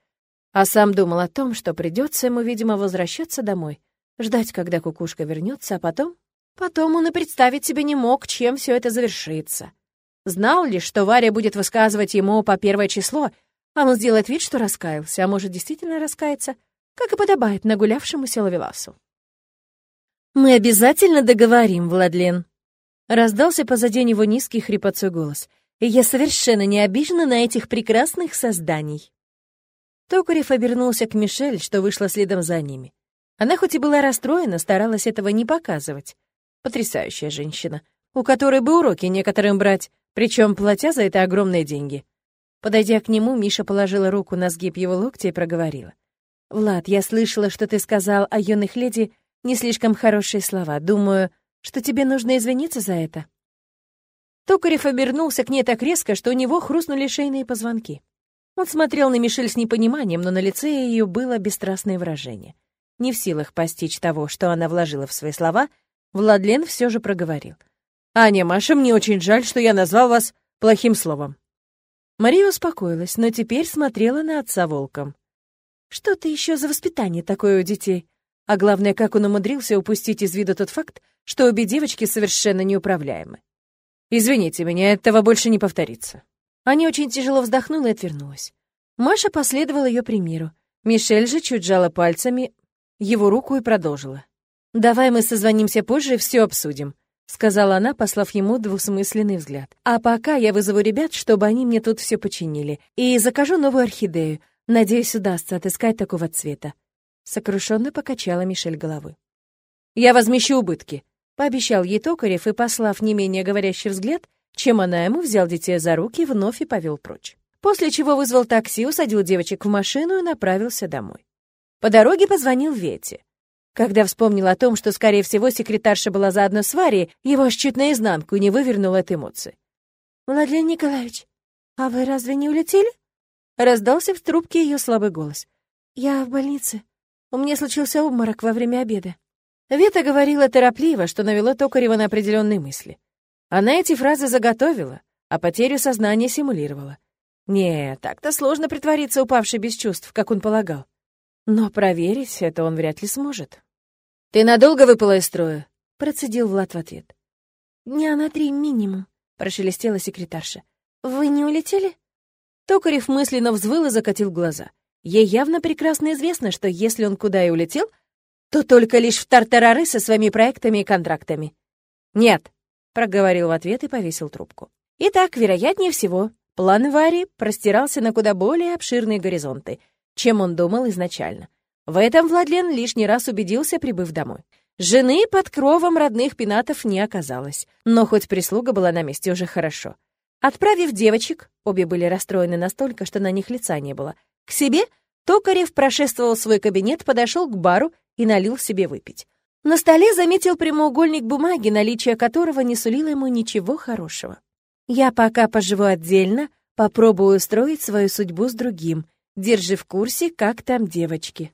А сам думал о том, что придется ему, видимо, возвращаться домой, ждать, когда кукушка вернется, а потом... Потом он и представить себе не мог, чем все это завершится. Знал ли, что Варя будет высказывать ему по первое число, а он сделает вид, что раскаялся, а может, действительно раскается, как и подобает нагулявшемуся ловеласу. «Мы обязательно договорим, Владлен», — раздался позади него низкий хрипотцой голос. «И я совершенно не обижена на этих прекрасных созданий». Токарев обернулся к Мишель, что вышла следом за ними. Она хоть и была расстроена, старалась этого не показывать. Потрясающая женщина, у которой бы уроки некоторым брать, причем платя за это огромные деньги. Подойдя к нему, Миша положила руку на сгиб его локтя и проговорила. «Влад, я слышала, что ты сказал о юных леди не слишком хорошие слова. Думаю, что тебе нужно извиниться за это». Токарев обернулся к ней так резко, что у него хрустнули шейные позвонки. Он смотрел на Мишель с непониманием, но на лице ее было бесстрастное выражение. Не в силах постичь того, что она вложила в свои слова, Владлен все же проговорил. «Аня, Маша, мне очень жаль, что я назвал вас плохим словом. Мария успокоилась, но теперь смотрела на отца волком. «Что ты еще за воспитание такое у детей? А главное, как он умудрился упустить из виду тот факт, что обе девочки совершенно неуправляемы. «Извините меня, этого больше не повторится». Аня очень тяжело вздохнула и отвернулась. Маша последовала ее примеру. Мишель же чуть жала пальцами его руку и продолжила. «Давай мы созвонимся позже и все обсудим сказала она, послав ему двусмысленный взгляд. «А пока я вызову ребят, чтобы они мне тут все починили, и закажу новую орхидею. Надеюсь, удастся отыскать такого цвета». Сокрушенно покачала Мишель головы. «Я возмещу убытки», — пообещал ей Токарев и, послав не менее говорящий взгляд, чем она ему взял детей за руки вновь и повел прочь. После чего вызвал такси, усадил девочек в машину и направился домой. По дороге позвонил Вете. Когда вспомнил о том, что, скорее всего, секретарша была заодно с Варей, его аж чуть наизнанку не вывернул от эмоций. «Владимир Николаевич, а вы разве не улетели?» Раздался в трубке ее слабый голос. «Я в больнице. У меня случился обморок во время обеда». Вета говорила торопливо, что навело Токарева на определенные мысли. Она эти фразы заготовила, а потерю сознания симулировала. Не, так-то сложно притвориться упавшей без чувств, как он полагал. Но проверить это он вряд ли сможет. «Ты надолго выпала из строя?» — процедил Влад в ответ. «Дня на три минимум», — прошелестела секретарша. «Вы не улетели?» Токарев мысленно взвыл и закатил глаза. Ей явно прекрасно известно, что если он куда и улетел, то только лишь в тартарары со своими проектами и контрактами. «Нет», — проговорил в ответ и повесил трубку. Итак, вероятнее всего, план Вари простирался на куда более обширные горизонты, чем он думал изначально. В этом Владлен лишний раз убедился, прибыв домой. Жены под кровом родных пенатов не оказалось, но хоть прислуга была на месте уже хорошо. Отправив девочек, обе были расстроены настолько, что на них лица не было, к себе, Токарев прошествовал свой кабинет, подошел к бару и налил себе выпить. На столе заметил прямоугольник бумаги, наличие которого не сулило ему ничего хорошего. «Я пока поживу отдельно, попробую устроить свою судьбу с другим. Держи в курсе, как там девочки».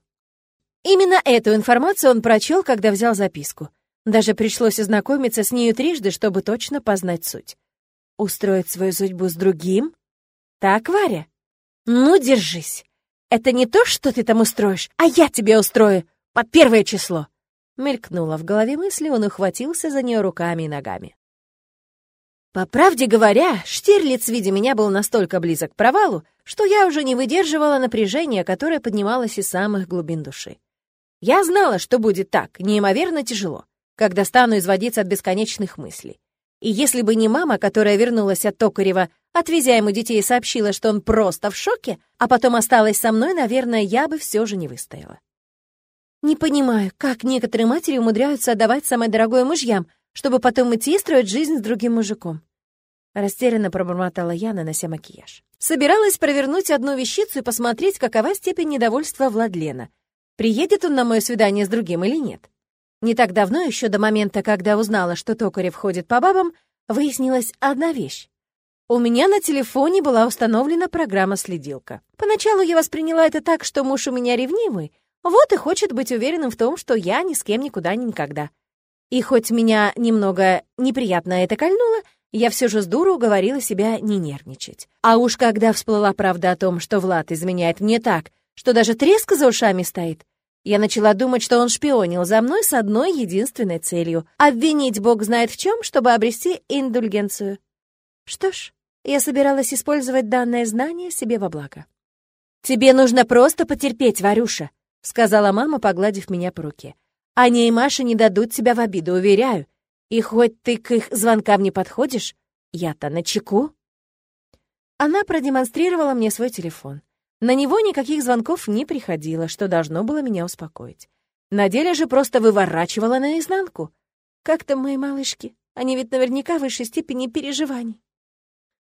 Именно эту информацию он прочел, когда взял записку. Даже пришлось ознакомиться с нею трижды, чтобы точно познать суть. Устроить свою судьбу с другим? Так, Варя? Ну, держись. Это не то, что ты там устроишь, а я тебе устрою под первое число. Мелькнула в голове мысли, он ухватился за нее руками и ногами. По правде говоря, Штирлиц, видя меня, был настолько близок к провалу, что я уже не выдерживала напряжения, которое поднималось из самых глубин души. Я знала, что будет так, неимоверно тяжело, когда стану изводиться от бесконечных мыслей. И если бы не мама, которая вернулась от Токарева, отвезя ему детей сообщила, что он просто в шоке, а потом осталась со мной, наверное, я бы все же не выстояла. Не понимаю, как некоторые матери умудряются отдавать самое дорогое мужьям, чтобы потом идти и строить жизнь с другим мужиком. Растерянно пробормотала я, нанося макияж. Собиралась провернуть одну вещицу и посмотреть, какова степень недовольства Владлена — приедет он на мое свидание с другим или нет. Не так давно, еще до момента, когда узнала, что Токарев ходит по бабам, выяснилась одна вещь. У меня на телефоне была установлена программа-следилка. Поначалу я восприняла это так, что муж у меня ревнивый, вот и хочет быть уверенным в том, что я ни с кем никуда никогда. И хоть меня немного неприятно это кольнуло, я все же с дуру уговорила себя не нервничать. А уж когда всплыла правда о том, что Влад изменяет мне так, что даже треска за ушами стоит. Я начала думать, что он шпионил за мной с одной единственной целью — обвинить бог знает в чем, чтобы обрести индульгенцию. Что ж, я собиралась использовать данное знание себе во благо. «Тебе нужно просто потерпеть, Варюша», — сказала мама, погладив меня по руке. «Аня и Маша не дадут тебя в обиду, уверяю. И хоть ты к их звонкам не подходишь, я-то на чеку». Она продемонстрировала мне свой телефон. На него никаких звонков не приходило, что должно было меня успокоить. На деле же просто выворачивала наизнанку. Как там мои малышки? Они ведь наверняка в высшей степени переживаний.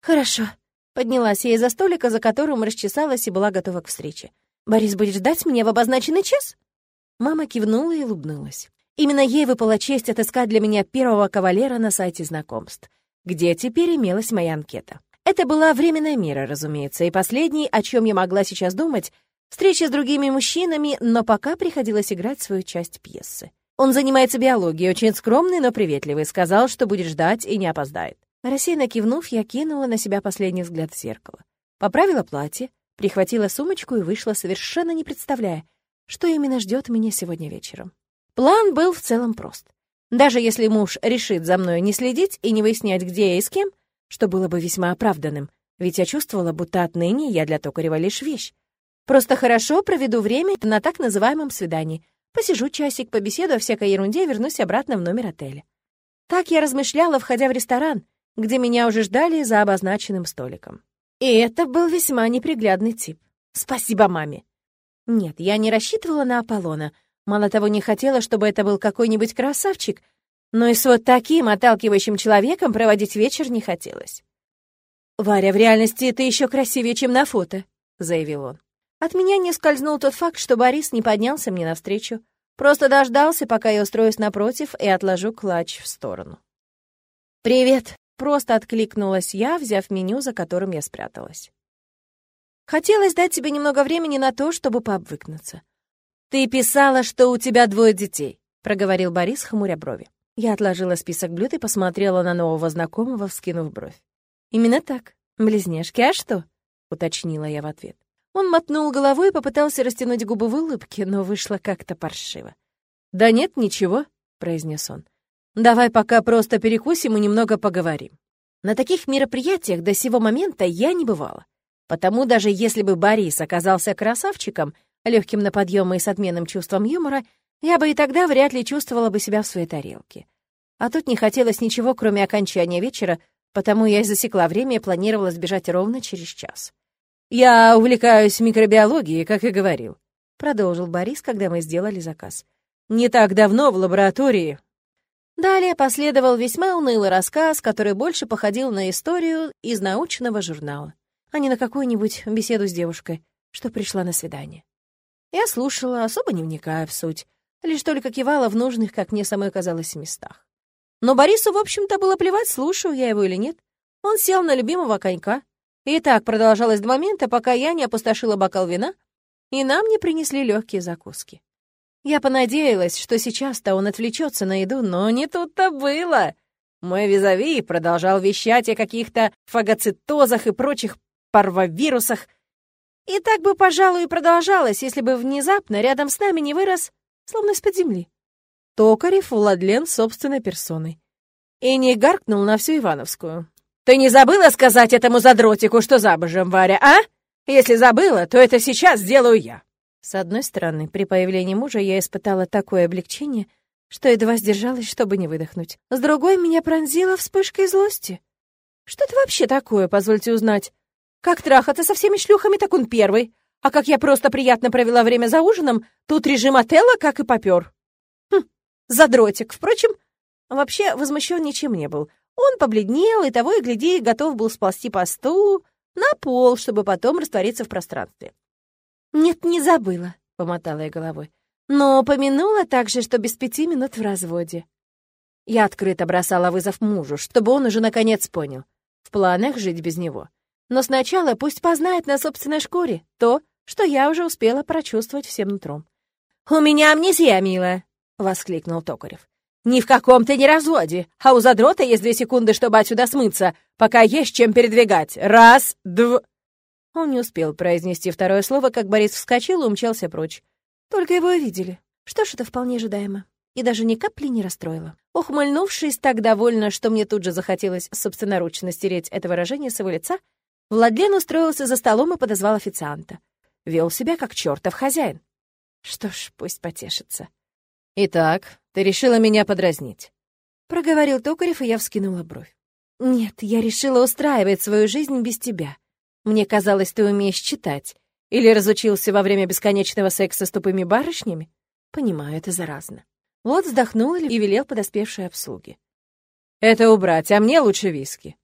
Хорошо. Поднялась я из-за столика, за которым расчесалась и была готова к встрече. «Борис будет ждать меня в обозначенный час?» Мама кивнула и улыбнулась. Именно ей выпала честь отыскать для меня первого кавалера на сайте знакомств, где теперь имелась моя анкета. Это была временная мера, разумеется, и последней, о чем я могла сейчас думать, встреча с другими мужчинами, но пока приходилось играть свою часть пьесы. Он занимается биологией, очень скромный, но приветливый, сказал, что будет ждать и не опоздает. Рассеянно кивнув, я кинула на себя последний взгляд в зеркало. поправила платье, прихватила сумочку и вышла, совершенно не представляя, что именно ждет меня сегодня вечером. План был в целом прост. Даже если муж решит за мной не следить и не выяснять, где я и с кем, что было бы весьма оправданным, ведь я чувствовала, будто отныне я для Токарева лишь вещь. Просто хорошо проведу время на так называемом свидании. Посижу часик, побеседую о всякой ерунде и вернусь обратно в номер отеля. Так я размышляла, входя в ресторан, где меня уже ждали за обозначенным столиком. И это был весьма неприглядный тип. Спасибо маме. Нет, я не рассчитывала на Аполлона. Мало того, не хотела, чтобы это был какой-нибудь красавчик, но и с вот таким отталкивающим человеком проводить вечер не хотелось. «Варя, в реальности ты еще красивее, чем на фото», — заявил он. От меня не скользнул тот факт, что Борис не поднялся мне навстречу, просто дождался, пока я устроюсь напротив и отложу клатч в сторону. «Привет», — просто откликнулась я, взяв меню, за которым я спряталась. Хотелось дать тебе немного времени на то, чтобы пообвыкнуться. «Ты писала, что у тебя двое детей», — проговорил Борис, хмуря брови. Я отложила список блюд и посмотрела на нового знакомого, вскинув бровь. «Именно так. Близняшки, а что?» — уточнила я в ответ. Он мотнул головой и попытался растянуть губы в улыбке, но вышло как-то паршиво. «Да нет, ничего», — произнес он. «Давай пока просто перекусим и немного поговорим». На таких мероприятиях до сего момента я не бывала. Потому даже если бы Борис оказался красавчиком, легким на подъем и с отменным чувством юмора, я бы и тогда вряд ли чувствовала бы себя в своей тарелке. А тут не хотелось ничего, кроме окончания вечера, потому я и засекла время и планировала сбежать ровно через час. «Я увлекаюсь микробиологией, как и говорил», — продолжил Борис, когда мы сделали заказ. «Не так давно в лаборатории...» Далее последовал весьма унылый рассказ, который больше походил на историю из научного журнала а не на какую-нибудь беседу с девушкой, что пришла на свидание. Я слушала, особо не вникая в суть, лишь только кивала в нужных, как мне самой казалось, местах. Но Борису, в общем-то, было плевать, слушаю я его или нет. Он сел на любимого конька. И так продолжалось до момента, пока я не опустошила бокал вина, и нам не принесли легкие закуски. Я понадеялась, что сейчас-то он отвлечется на еду, но не тут-то было. Мой визави продолжал вещать о каких-то фагоцитозах и прочих парвовирусах. И так бы, пожалуй, и продолжалось, если бы внезапно рядом с нами не вырос, словно из-под земли, Токарев Владлен собственной персоной. И не гаркнул на всю Ивановскую. «Ты не забыла сказать этому задротику, что забожем, Варя, а? Если забыла, то это сейчас сделаю я». С одной стороны, при появлении мужа я испытала такое облегчение, что едва сдержалась, чтобы не выдохнуть. С другой, меня пронзила вспышкой злости. Что это вообще такое, позвольте узнать? Как трахаться со всеми шлюхами, так он первый. А как я просто приятно провела время за ужином, тут режим отела как и попер. Хм, задротик. Впрочем, вообще возмущен ничем не был. Он побледнел и того и гляди готов был сползти по стулу на пол, чтобы потом раствориться в пространстве. «Нет, не забыла», — помотала я головой. «Но упомянула также, что без пяти минут в разводе». Я открыто бросала вызов мужу, чтобы он уже наконец понял. В планах жить без него. Но сначала пусть познает на собственной шкуре то, что я уже успела прочувствовать всем нутром. «У меня амнезия, милая!» — воскликнул Токарев. «Ни в каком ты не разводе, а у задрота есть две секунды, чтобы отсюда смыться, пока есть чем передвигать. Раз, дв...» Он не успел произнести второе слово, как Борис вскочил и умчался прочь. Только его и видели. Что ж, это вполне ожидаемо. И даже ни капли не расстроило. Ухмыльнувшись так довольно, что мне тут же захотелось собственноручно стереть это выражение с его лица, Владлен устроился за столом и подозвал официанта. Вел себя как чертов хозяин. Что ж, пусть потешится. «Итак, ты решила меня подразнить?» Проговорил Токарев, и я вскинула бровь. «Нет, я решила устраивать свою жизнь без тебя. Мне казалось, ты умеешь читать. Или разучился во время бесконечного секса с тупыми барышнями? Понимаю, это заразно». Вот вздохнул и велел подоспевшей обслуге. «Это убрать, а мне лучше виски».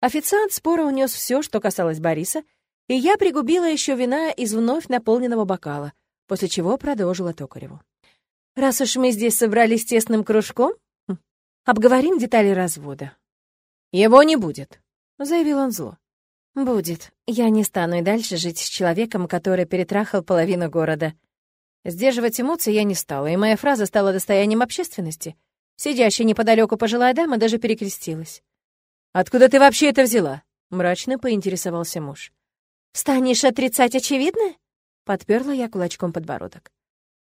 Официант споро унес все, что касалось Бориса, и я пригубила еще вина из вновь наполненного бокала, после чего продолжила Токареву. «Раз уж мы здесь собрались тесным кружком, хм, обговорим детали развода». «Его не будет», — заявил он зло. «Будет. Я не стану и дальше жить с человеком, который перетрахал половину города». Сдерживать эмоции я не стала, и моя фраза стала достоянием общественности. Сидящая неподалеку пожилая дама даже перекрестилась. «Откуда ты вообще это взяла?» — мрачно поинтересовался муж. «Станешь отрицать очевидное?» — подперла я кулачком подбородок.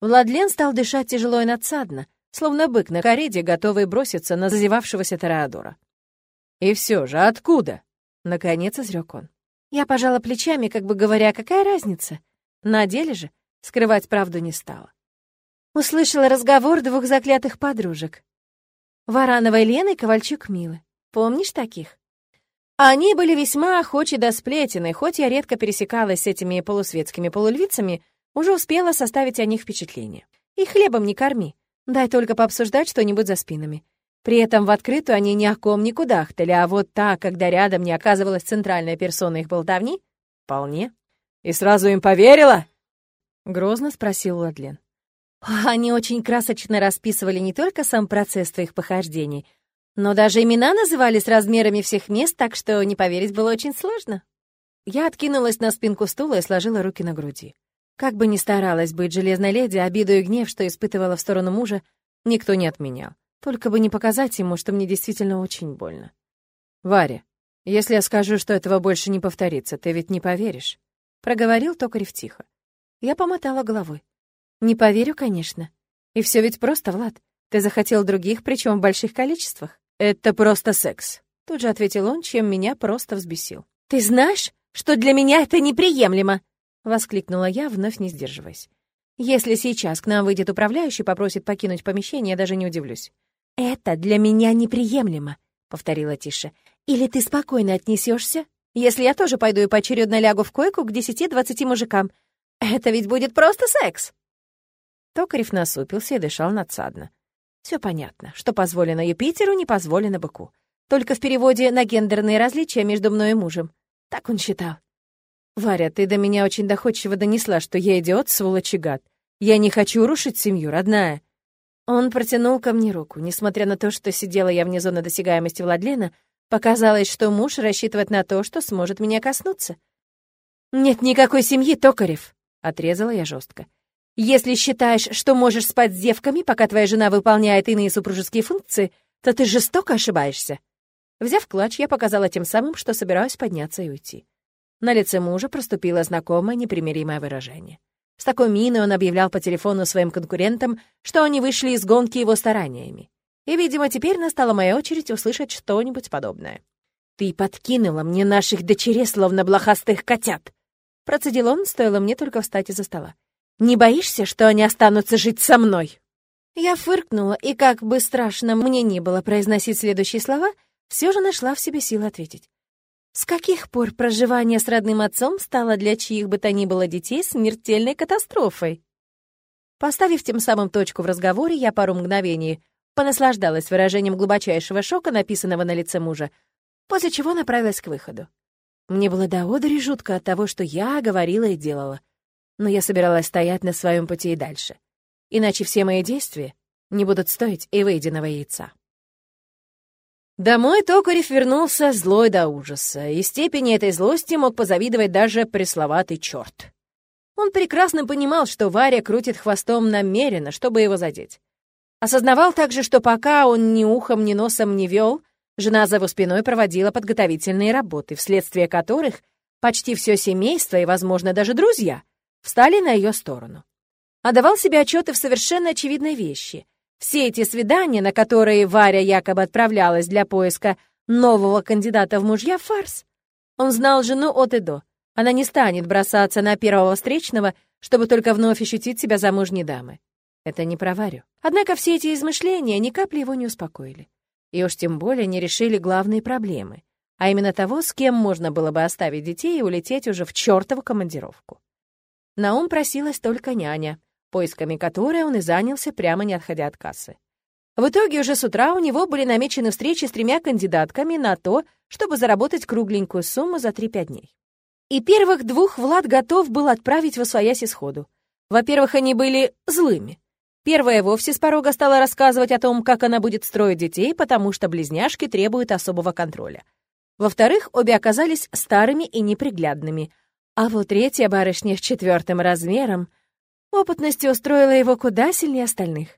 Владлен стал дышать тяжело и надсадно, словно бык на кориде, готовый броситься на зазевавшегося Тореадора. «И все же, откуда?» — наконец изрек он. Я пожала плечами, как бы говоря, какая разница? На деле же скрывать правду не стала. Услышала разговор двух заклятых подружек. Варанова Лена и Ковальчук Милы. Помнишь таких? Они были весьма охочи до сплетен, хоть я редко пересекалась с этими полусветскими полульвицами, уже успела составить о них впечатление. И хлебом не корми, дай только пообсуждать что-нибудь за спинами. При этом в открытую они ни о ком не кудахтали, а вот так, когда рядом не оказывалась центральная персона их болтовни, вполне. «И сразу им поверила?» — грозно спросил Ладлен. Они очень красочно расписывали не только сам процесс твоих похождений, но даже имена называли с размерами всех мест, так что не поверить было очень сложно. Я откинулась на спинку стула и сложила руки на груди. Как бы ни старалась быть железной леди, обиду и гнев, что испытывала в сторону мужа, никто не отменял. Только бы не показать ему, что мне действительно очень больно. «Варя, если я скажу, что этого больше не повторится, ты ведь не поверишь?» Проговорил Токарев тихо. Я помотала головой. «Не поверю, конечно. И все ведь просто, Влад. Ты захотел других, причем в больших количествах. Это просто секс», — тут же ответил он, чем меня просто взбесил. «Ты знаешь, что для меня это неприемлемо?» — воскликнула я, вновь не сдерживаясь. «Если сейчас к нам выйдет управляющий попросит покинуть помещение, я даже не удивлюсь. «Это для меня неприемлемо», — повторила Тиша. «Или ты спокойно отнесешься, если я тоже пойду и поочередно лягу в койку к десяти-двадцати мужикам? Это ведь будет просто секс!» Токарев насупился и дышал надсадно. Все понятно, что позволено Юпитеру, не позволено быку. Только в переводе на гендерные различия между мной и мужем. Так он считал. «Варя, ты до меня очень доходчиво донесла, что я идиот, сволочь и гад. Я не хочу рушить семью, родная. Он протянул ко мне руку. Несмотря на то, что сидела я вне зоны досягаемости Владлена, показалось, что муж рассчитывает на то, что сможет меня коснуться. «Нет никакой семьи, Токарев!» — отрезала я жестко. «Если считаешь, что можешь спать с девками, пока твоя жена выполняет иные супружеские функции, то ты жестоко ошибаешься». Взяв клатч, я показала тем самым, что собираюсь подняться и уйти. На лице мужа проступило знакомое непримиримое выражение. С такой миной он объявлял по телефону своим конкурентам, что они вышли из гонки его стараниями. И, видимо, теперь настала моя очередь услышать что-нибудь подобное. «Ты подкинула мне наших дочерей, словно блохастых котят!» Процедил он, стоило мне только встать из-за стола. «Не боишься, что они останутся жить со мной?» Я фыркнула, и как бы страшно мне не было произносить следующие слова, все же нашла в себе силы ответить. С каких пор проживание с родным отцом стало для чьих бы то ни было детей смертельной катастрофой? Поставив тем самым точку в разговоре, я пару мгновений понаслаждалась выражением глубочайшего шока, написанного на лице мужа, после чего направилась к выходу. Мне было до одури жутко от того, что я говорила и делала. Но я собиралась стоять на своем пути и дальше. Иначе все мои действия не будут стоить и выеденного яйца. Домой Токарев вернулся злой до ужаса, и степени этой злости мог позавидовать даже пресловатый черт. Он прекрасно понимал, что Варя крутит хвостом намеренно, чтобы его задеть. Осознавал также, что пока он ни ухом, ни носом не вел, жена за его спиной проводила подготовительные работы, вследствие которых почти все семейство и, возможно, даже друзья встали на ее сторону. Отдавал себе отчеты в совершенно очевидной вещи — все эти свидания, на которые Варя якобы отправлялась для поиска нового кандидата в мужья, — фарс. Он знал жену от и до. Она не станет бросаться на первого встречного, чтобы только вновь ощутить себя замужней дамы. Это не про Варю. Однако все эти измышления ни капли его не успокоили. И уж тем более не решили главные проблемы, а именно того, с кем можно было бы оставить детей и улететь уже в чертову командировку. На ум просилась только няня — поисками которой он и занялся, прямо не отходя от кассы. В итоге уже с утра у него были намечены встречи с тремя кандидатками на то, чтобы заработать кругленькую сумму за 3-5 дней. И первых двух Влад готов был отправить в освоясь исходу. Во-первых, они были злыми. Первая вовсе с порога стала рассказывать о том, как она будет строить детей, потому что близняшки требуют особого контроля. Во-вторых, обе оказались старыми и неприглядными. А вот третья барышня с четвертым размером — Опытность устроила его куда сильнее остальных.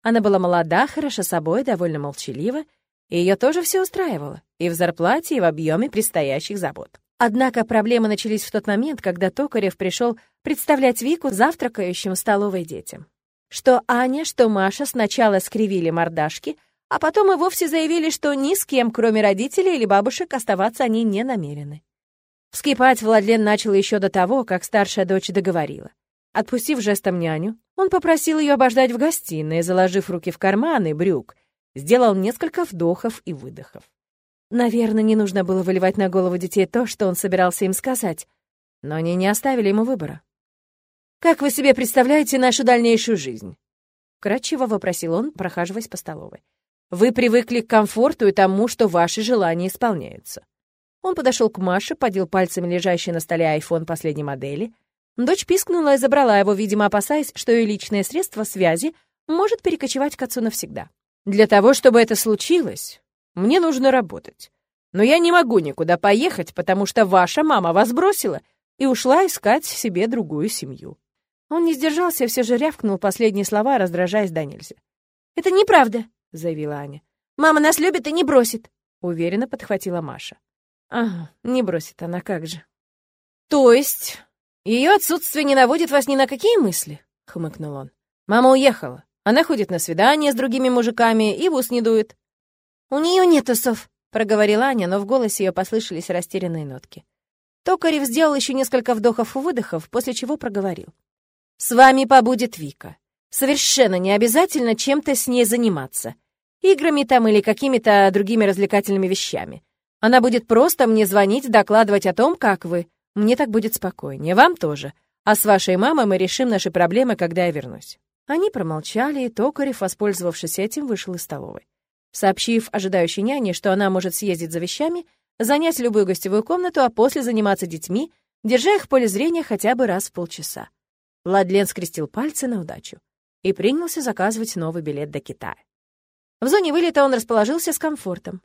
Она была молода, хороша собой, довольно молчалива, и ее тоже все устраивало, и в зарплате, и в объеме предстоящих забот. Однако проблемы начались в тот момент, когда Токарев пришел представлять Вику завтракающим в столовой детям. Что Аня, что Маша сначала скривили мордашки, а потом и вовсе заявили, что ни с кем, кроме родителей или бабушек, оставаться они не намерены. Вскипать Владлен начал еще до того, как старшая дочь договорила. Отпустив жестом няню, он попросил ее обождать в гостиной, заложив руки в карманы брюк, сделал несколько вдохов и выдохов. Наверное, не нужно было выливать на голову детей то, что он собирался им сказать, но они не оставили ему выбора. «Как вы себе представляете нашу дальнейшую жизнь?» Кратчево вопросил он, прохаживаясь по столовой. «Вы привыкли к комфорту и тому, что ваши желания исполняются. Он подошел к Маше, подел пальцами лежащий на столе айфон последней модели. Дочь пискнула и забрала его, видимо, опасаясь, что ее личное средство связи может перекочевать к отцу навсегда. «Для того, чтобы это случилось, мне нужно работать. Но я не могу никуда поехать, потому что ваша мама вас бросила и ушла искать себе другую семью». Он не сдержался и все же рявкнул последние слова, раздражаясь до нельзя. «Это неправда», — заявила Аня. «Мама нас любит и не бросит», — уверенно подхватила Маша. Ага, не бросит она, как же. То есть, ее отсутствие не наводит вас ни на какие мысли? Хмыкнул он. Мама уехала. Она ходит на свидания с другими мужиками и в ус не дует. У нее нет усов, проговорила Аня, но в голосе ее послышались растерянные нотки. Токарев сделал еще несколько вдохов и выдохов, после чего проговорил. «С вами побудет Вика. Совершенно не обязательно чем-то с ней заниматься. Играми там или какими-то другими развлекательными вещами. Она будет просто мне звонить, докладывать о том, как вы. Мне так будет спокойнее. Вам тоже. А с вашей мамой мы решим наши проблемы, когда я вернусь». Они промолчали, и Токарев, воспользовавшись этим, вышел из столовой. Сообщив ожидающей няне, что она может съездить за вещами, занять любую гостевую комнату, а после заниматься детьми, держа их в поле зрения хотя бы раз в полчаса. Владлен скрестил пальцы на удачу и принялся заказывать новый билет до Китая. В зоне вылета он расположился с комфортом.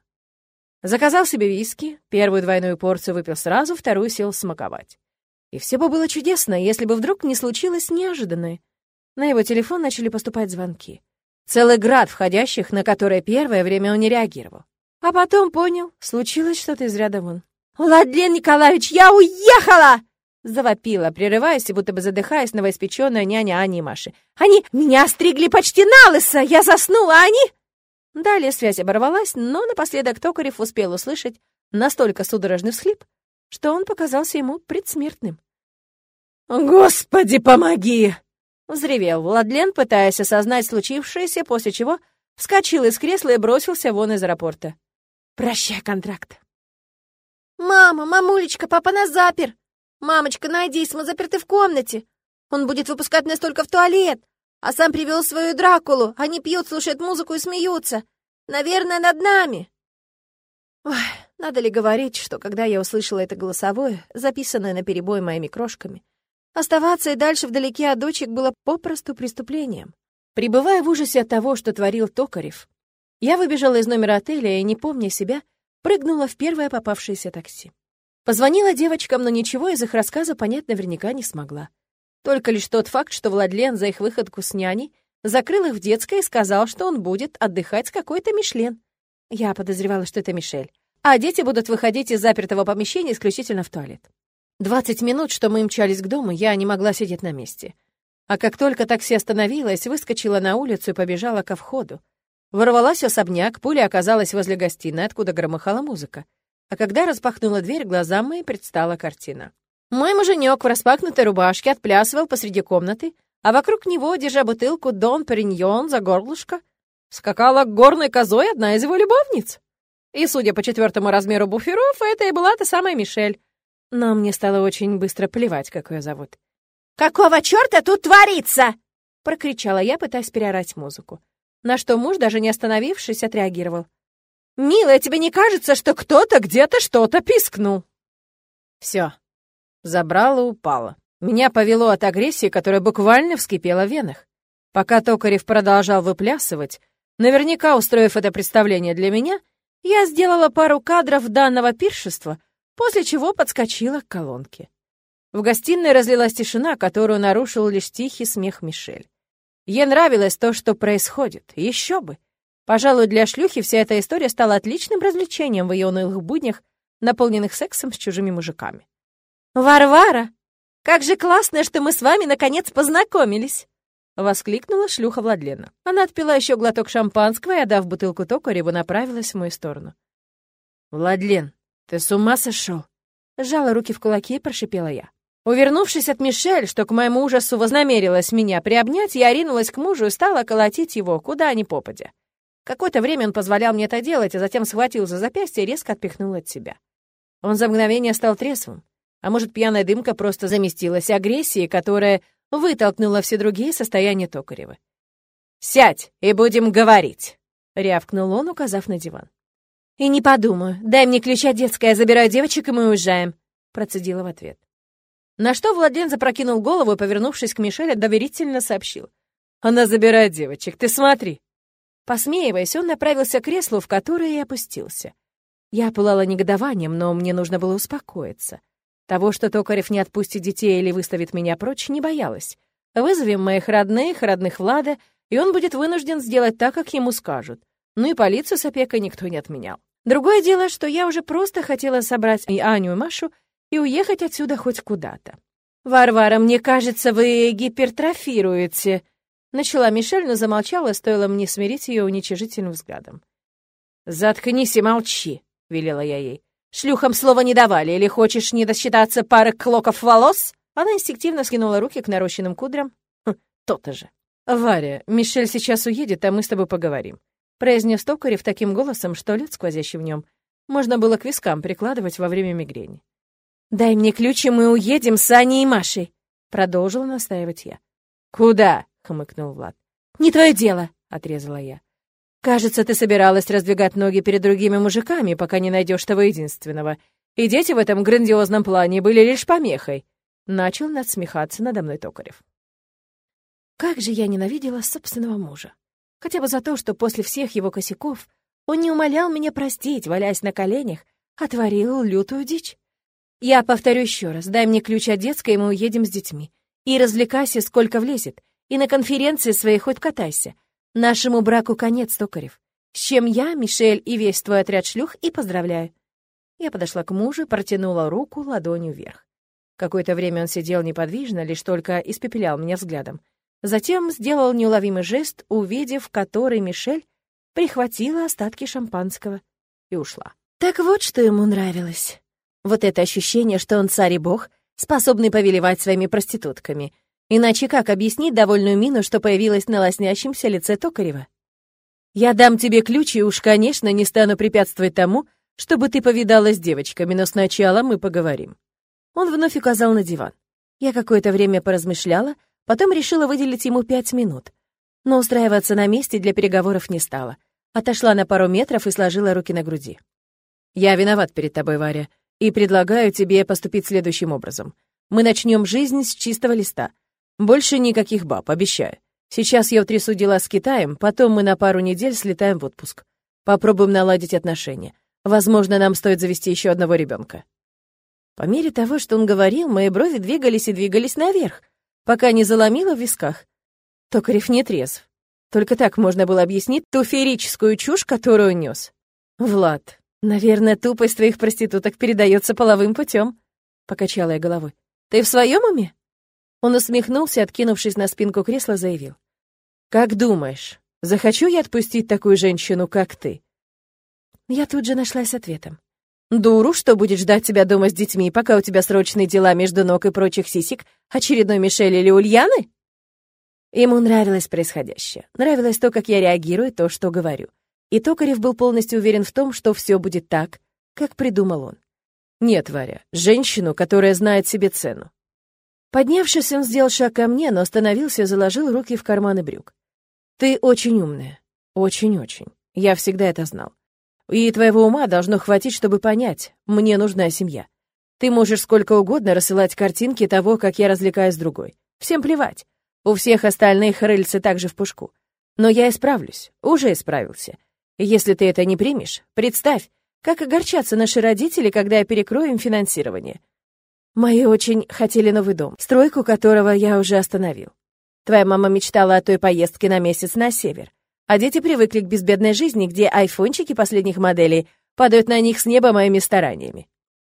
Заказал себе виски, первую двойную порцию выпил сразу, вторую сел смаковать. И все бы было чудесно, если бы вдруг не случилось неожиданное. На его телефон начали поступать звонки. Целый град входящих, на которые первое время он не реагировал. А потом понял, случилось что-то из ряда вон. «Владлен Николаевич, я уехала!» Завопила, прерываясь будто бы задыхаясь новоиспеченная няня Ани и Маши. «Они меня стригли почти на лысо! Я заснула, а они...» Далее связь оборвалась, но напоследок Токарев успел услышать настолько судорожный всхлип, что он показался ему предсмертным. «Господи, помоги!» — взревел Владлен, пытаясь осознать случившееся, после чего вскочил из кресла и бросился вон из аэропорта. «Прощай, контракт!» «Мама, мамулечка, папа нас запер! Мамочка, найдись, мы заперты в комнате! Он будет выпускать нас только в туалет! А сам привел свою Дракулу. Они пьют, слушают музыку и смеются. Наверное, над нами. Ой, надо ли говорить, что когда я услышала это голосовое, записанное на перебой моими крошками, оставаться и дальше вдалеке от дочек было попросту преступлением. Прибывая в ужасе от того, что творил Токарев, я выбежала из номера отеля и, не помня себя, прыгнула в первое попавшееся такси. Позвонила девочкам, но ничего из их рассказа понять наверняка не смогла. Только лишь тот факт, что Владлен за их выходку с няней закрыл их в детской и сказал, что он будет отдыхать с какой-то Мишлен. Я подозревала, что это Мишель. А дети будут выходить из запертого помещения исключительно в туалет. Двадцать минут, что мы мчались к дому, я не могла сидеть на месте. А как только такси остановилось, выскочила на улицу и побежала ко входу. Ворвалась в особняк, пуля оказалась возле гостиной, откуда громыхала музыка. А когда распахнула дверь, глазам мои предстала картина. Мой муженек в распахнутой рубашке отплясывал посреди комнаты, а вокруг него, держа бутылку Дон Периньон за горлышко, скакала горной козой одна из его любовниц. И, судя по четвертому размеру буферов, это и была та самая Мишель. Но мне стало очень быстро плевать, как ее зовут. «Какого черта тут творится?» — прокричала я, пытаясь переорать музыку. На что муж, даже не остановившись, отреагировал. «Милая, тебе не кажется, что кто-то где-то что-то пискнул?» Все, Забрала, упала. Меня повело от агрессии, которая буквально вскипела в венах. Пока Токарев продолжал выплясывать, наверняка устроив это представление для меня, я сделала пару кадров данного пиршества, после чего подскочила к колонке. В гостиной разлилась тишина, которую нарушил лишь тихий смех Мишель. Ей нравилось то, что происходит. Еще бы. Пожалуй, для шлюхи вся эта история стала отличным развлечением в ее унылых буднях наполненных сексом с чужими мужиками. «Варвара, как же классно, что мы с вами наконец познакомились!» — воскликнула шлюха Владлена. Она отпила еще глоток шампанского и, отдав бутылку токареву, направилась в мою сторону. «Владлен, ты с ума сошел?» Сжала руки в кулаки и прошипела я. Увернувшись от Мишель, что к моему ужасу вознамерилась меня приобнять, я ринулась к мужу и стала колотить его, куда ни попадя. Какое-то время он позволял мне это делать, а затем схватил за запястье и резко отпихнул от себя. Он за мгновение стал трезвым. А может, пьяная дымка просто заместилась агрессией, которая вытолкнула все другие состояния Токарева. «Сядь, и будем говорить!» — рявкнул он, указав на диван. «И не подумаю. Дай мне ключ от детской, я забираю девочек, и мы уезжаем», — процедила в ответ. На что Владлен запрокинул голову и, повернувшись к Мишеле, доверительно сообщил. «Она забирает девочек, ты смотри!» Посмеиваясь, он направился к креслу, в которое и опустился. Я пылала негодованием, но мне нужно было успокоиться. Того, что Токарев не отпустит детей или выставит меня прочь, не боялась. Вызовем моих родных, родных Влада, и он будет вынужден сделать так, как ему скажут. Ну и полицию с опекой никто не отменял. Другое дело, что я уже просто хотела собрать и Аню, и Машу и уехать отсюда хоть куда-то. «Варвара, мне кажется, вы гипертрофируете», — начала Мишель, но замолчала, стоило мне смирить ее уничижительным взглядом. «Заткнись и молчи», — велела я ей. «Шлюхам слова не давали, или хочешь не досчитаться пары клоков волос?» Она инстинктивно скинула руки к нарощенным кудрям. Хм, То-то же. «Варя, Мишель сейчас уедет, а мы с тобой поговорим», — произнес Токарев таким голосом, что лед, сквозящий в нем, можно было к вискам прикладывать во время мигрени. «Дай мне ключ, и мы уедем с Аней и Машей», — продолжила настаивать я. «Куда?» — хмыкнул Влад. «Не твое дело», — отрезала я. «Кажется, ты собиралась раздвигать ноги перед другими мужиками, пока не найдешь того единственного. И дети в этом грандиозном плане были лишь помехой», — начал надсмехаться надо мной Токарев. Как же я ненавидела собственного мужа. Хотя бы за то, что после всех его косяков он не умолял меня простить, валяясь на коленях, а творил лютую дичь. Я повторю еще раз. Дай мне ключ от детской, и мы уедем с детьми. И развлекайся, сколько влезет. И на конференции своей хоть катайся. Нашему браку конец, Токарев. С чем я, Мишель и весь твой отряд шлюх и поздравляю. Я подошла к мужу, протянула руку ладонью вверх. Какое-то время он сидел неподвижно, лишь только испепелял меня взглядом. Затем сделал неуловимый жест, увидев который Мишель прихватила остатки шампанского и ушла. Так вот, что ему нравилось. Вот это ощущение, что он царь и бог, способный повелевать своими проститутками. Иначе как объяснить довольную мину, что появилась на лоснящемся лице Токарева? «Я дам тебе ключ и уж, конечно, не стану препятствовать тому, чтобы ты повидалась с девочками, но сначала мы поговорим». Он вновь указал на диван. Я какое-то время поразмышляла, потом решила выделить ему пять минут. Но устраиваться на месте для переговоров не стала. Отошла на пару метров и сложила руки на груди. «Я виноват перед тобой, Варя и предлагаю тебе поступить следующим образом. Мы начнем жизнь с чистого листа. Больше никаких баб, обещаю. Сейчас я утрясу дела с Китаем, потом мы на пару недель слетаем в отпуск. Попробуем наладить отношения. Возможно, нам стоит завести еще одного ребенка. По мере того, что он говорил, мои брови двигались и двигались наверх, пока не заломило в висках. Токарев не трезв. Только так можно было объяснить ту феерическую чушь, которую нес. Влад, «Наверное, тупость твоих проституток передается половым путем», — покачала я головой. «Ты в своем уме?» Он усмехнулся, откинувшись на спинку кресла, заявил. «Как думаешь, захочу я отпустить такую женщину, как ты?» Я тут же нашлась ответом. «Дуру, что будет ждать тебя дома с детьми, пока у тебя срочные дела между ног и прочих сисек, очередной Мишель или Ульяны?» Ему нравилось происходящее. Нравилось то, как я реагирую, то, что говорю. И Токарев был полностью уверен в том, что все будет так, как придумал он. «Нет, Варя, женщину, которая знает себе цену». Поднявшись, он сделал шаг ко мне, но остановился и заложил руки в карманы брюк. «Ты очень умная. Очень-очень. Я всегда это знал. И твоего ума должно хватить, чтобы понять, мне нужна семья. Ты можешь сколько угодно рассылать картинки того, как я развлекаюсь с другой. Всем плевать. У всех остальных рыльцы также в пушку. Но я исправлюсь, уже исправился. Если ты это не примешь, представь, как огорчатся наши родители, когда я перекрою им финансирование. Мои очень хотели новый дом, стройку которого я уже остановил. Твоя мама мечтала о той поездке на месяц на север, а дети привыкли к безбедной жизни, где айфончики последних моделей падают на них с неба моими стараниями.